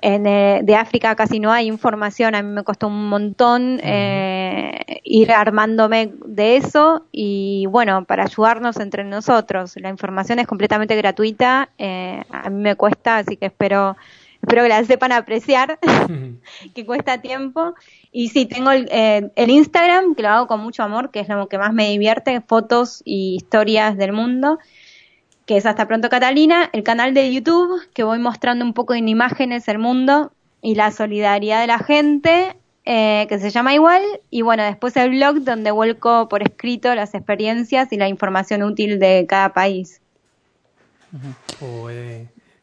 en, eh, de África casi no hay información, a mí me costó un montón eh, ir armándome de eso y bueno, para ayudarnos entre nosotros. La información es completamente gratuita, eh, a mí me cuesta, así que espero espero que la sepan apreciar, que cuesta tiempo. Y sí, tengo el, el, Instagram, que lo hago con mucho amor, que es lo que más me divierte, fotos y historias del mundo que es Hasta Pronto Catalina, el canal de YouTube, que voy mostrando un poco en imágenes el mundo y la solidaridad de la gente, eh, que se llama igual, y bueno, después el blog donde vuelco por escrito las experiencias y la información útil de cada país.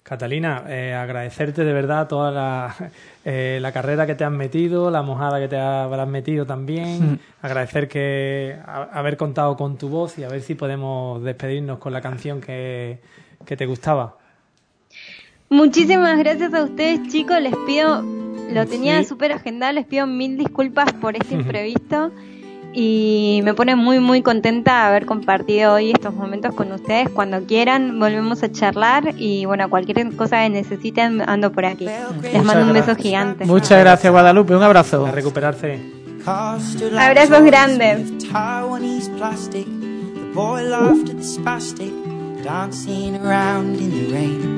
Catalina, eh, agradecerte de verdad toda la, eh, la, carrera que te has metido, la mojada que te habrás metido también. Mm. Agradecer que haber contado con tu voz y a ver si podemos despedirnos con la canción que, que te gustaba. Muchísimas gracias a ustedes, chicos. Les pido, lo tenía súper agendado, les pido mil disculpas por este imprevisto y me pone muy muy contenta haber compartido hoy estos momentos con ustedes. Cuando quieran volvemos a charlar y bueno, cualquier cosa que necesiten ando por aquí. Les mando un beso gigante. Muchas gracias Guadalupe, un abrazo. A recuperarse. Abrazos grandes.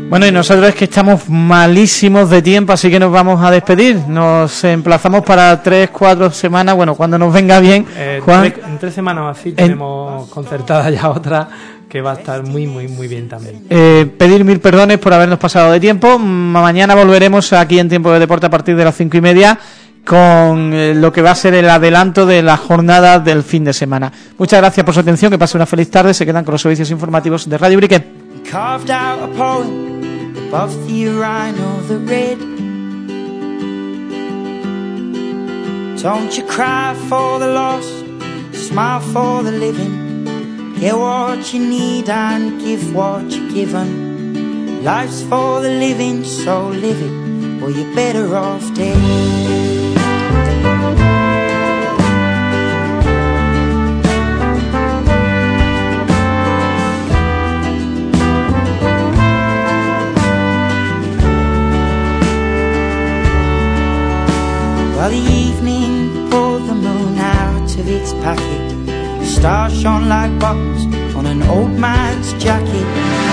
Bueno, y nosotros es que estamos malísimos de tiempo, así que nos vamos a despedir. Nos emplazamos para tres, cuatro semanas, bueno, cuando nos venga bien. Eh, en tres semanas así tenemos concertada ya otra que va a estar muy, muy, muy bien también. Eh, pedir mil perdones por habernos pasado de tiempo. Mañana volveremos aquí en Tiempo de Deporte a partir de las cinco y media con eh, lo que va a ser el adelanto de la jornada del fin de semana. Muchas gracias por su atención, que pase una feliz tarde, se quedan con los servicios informativos de Radio Brique. Don't you cry for the lost, smile for the living. Get what you need and give what you're given. Life's for the living, so live it, or you're better off dead. While the evening pulled the moon out of its packet, the stars shone like buttons on an old man's jacket.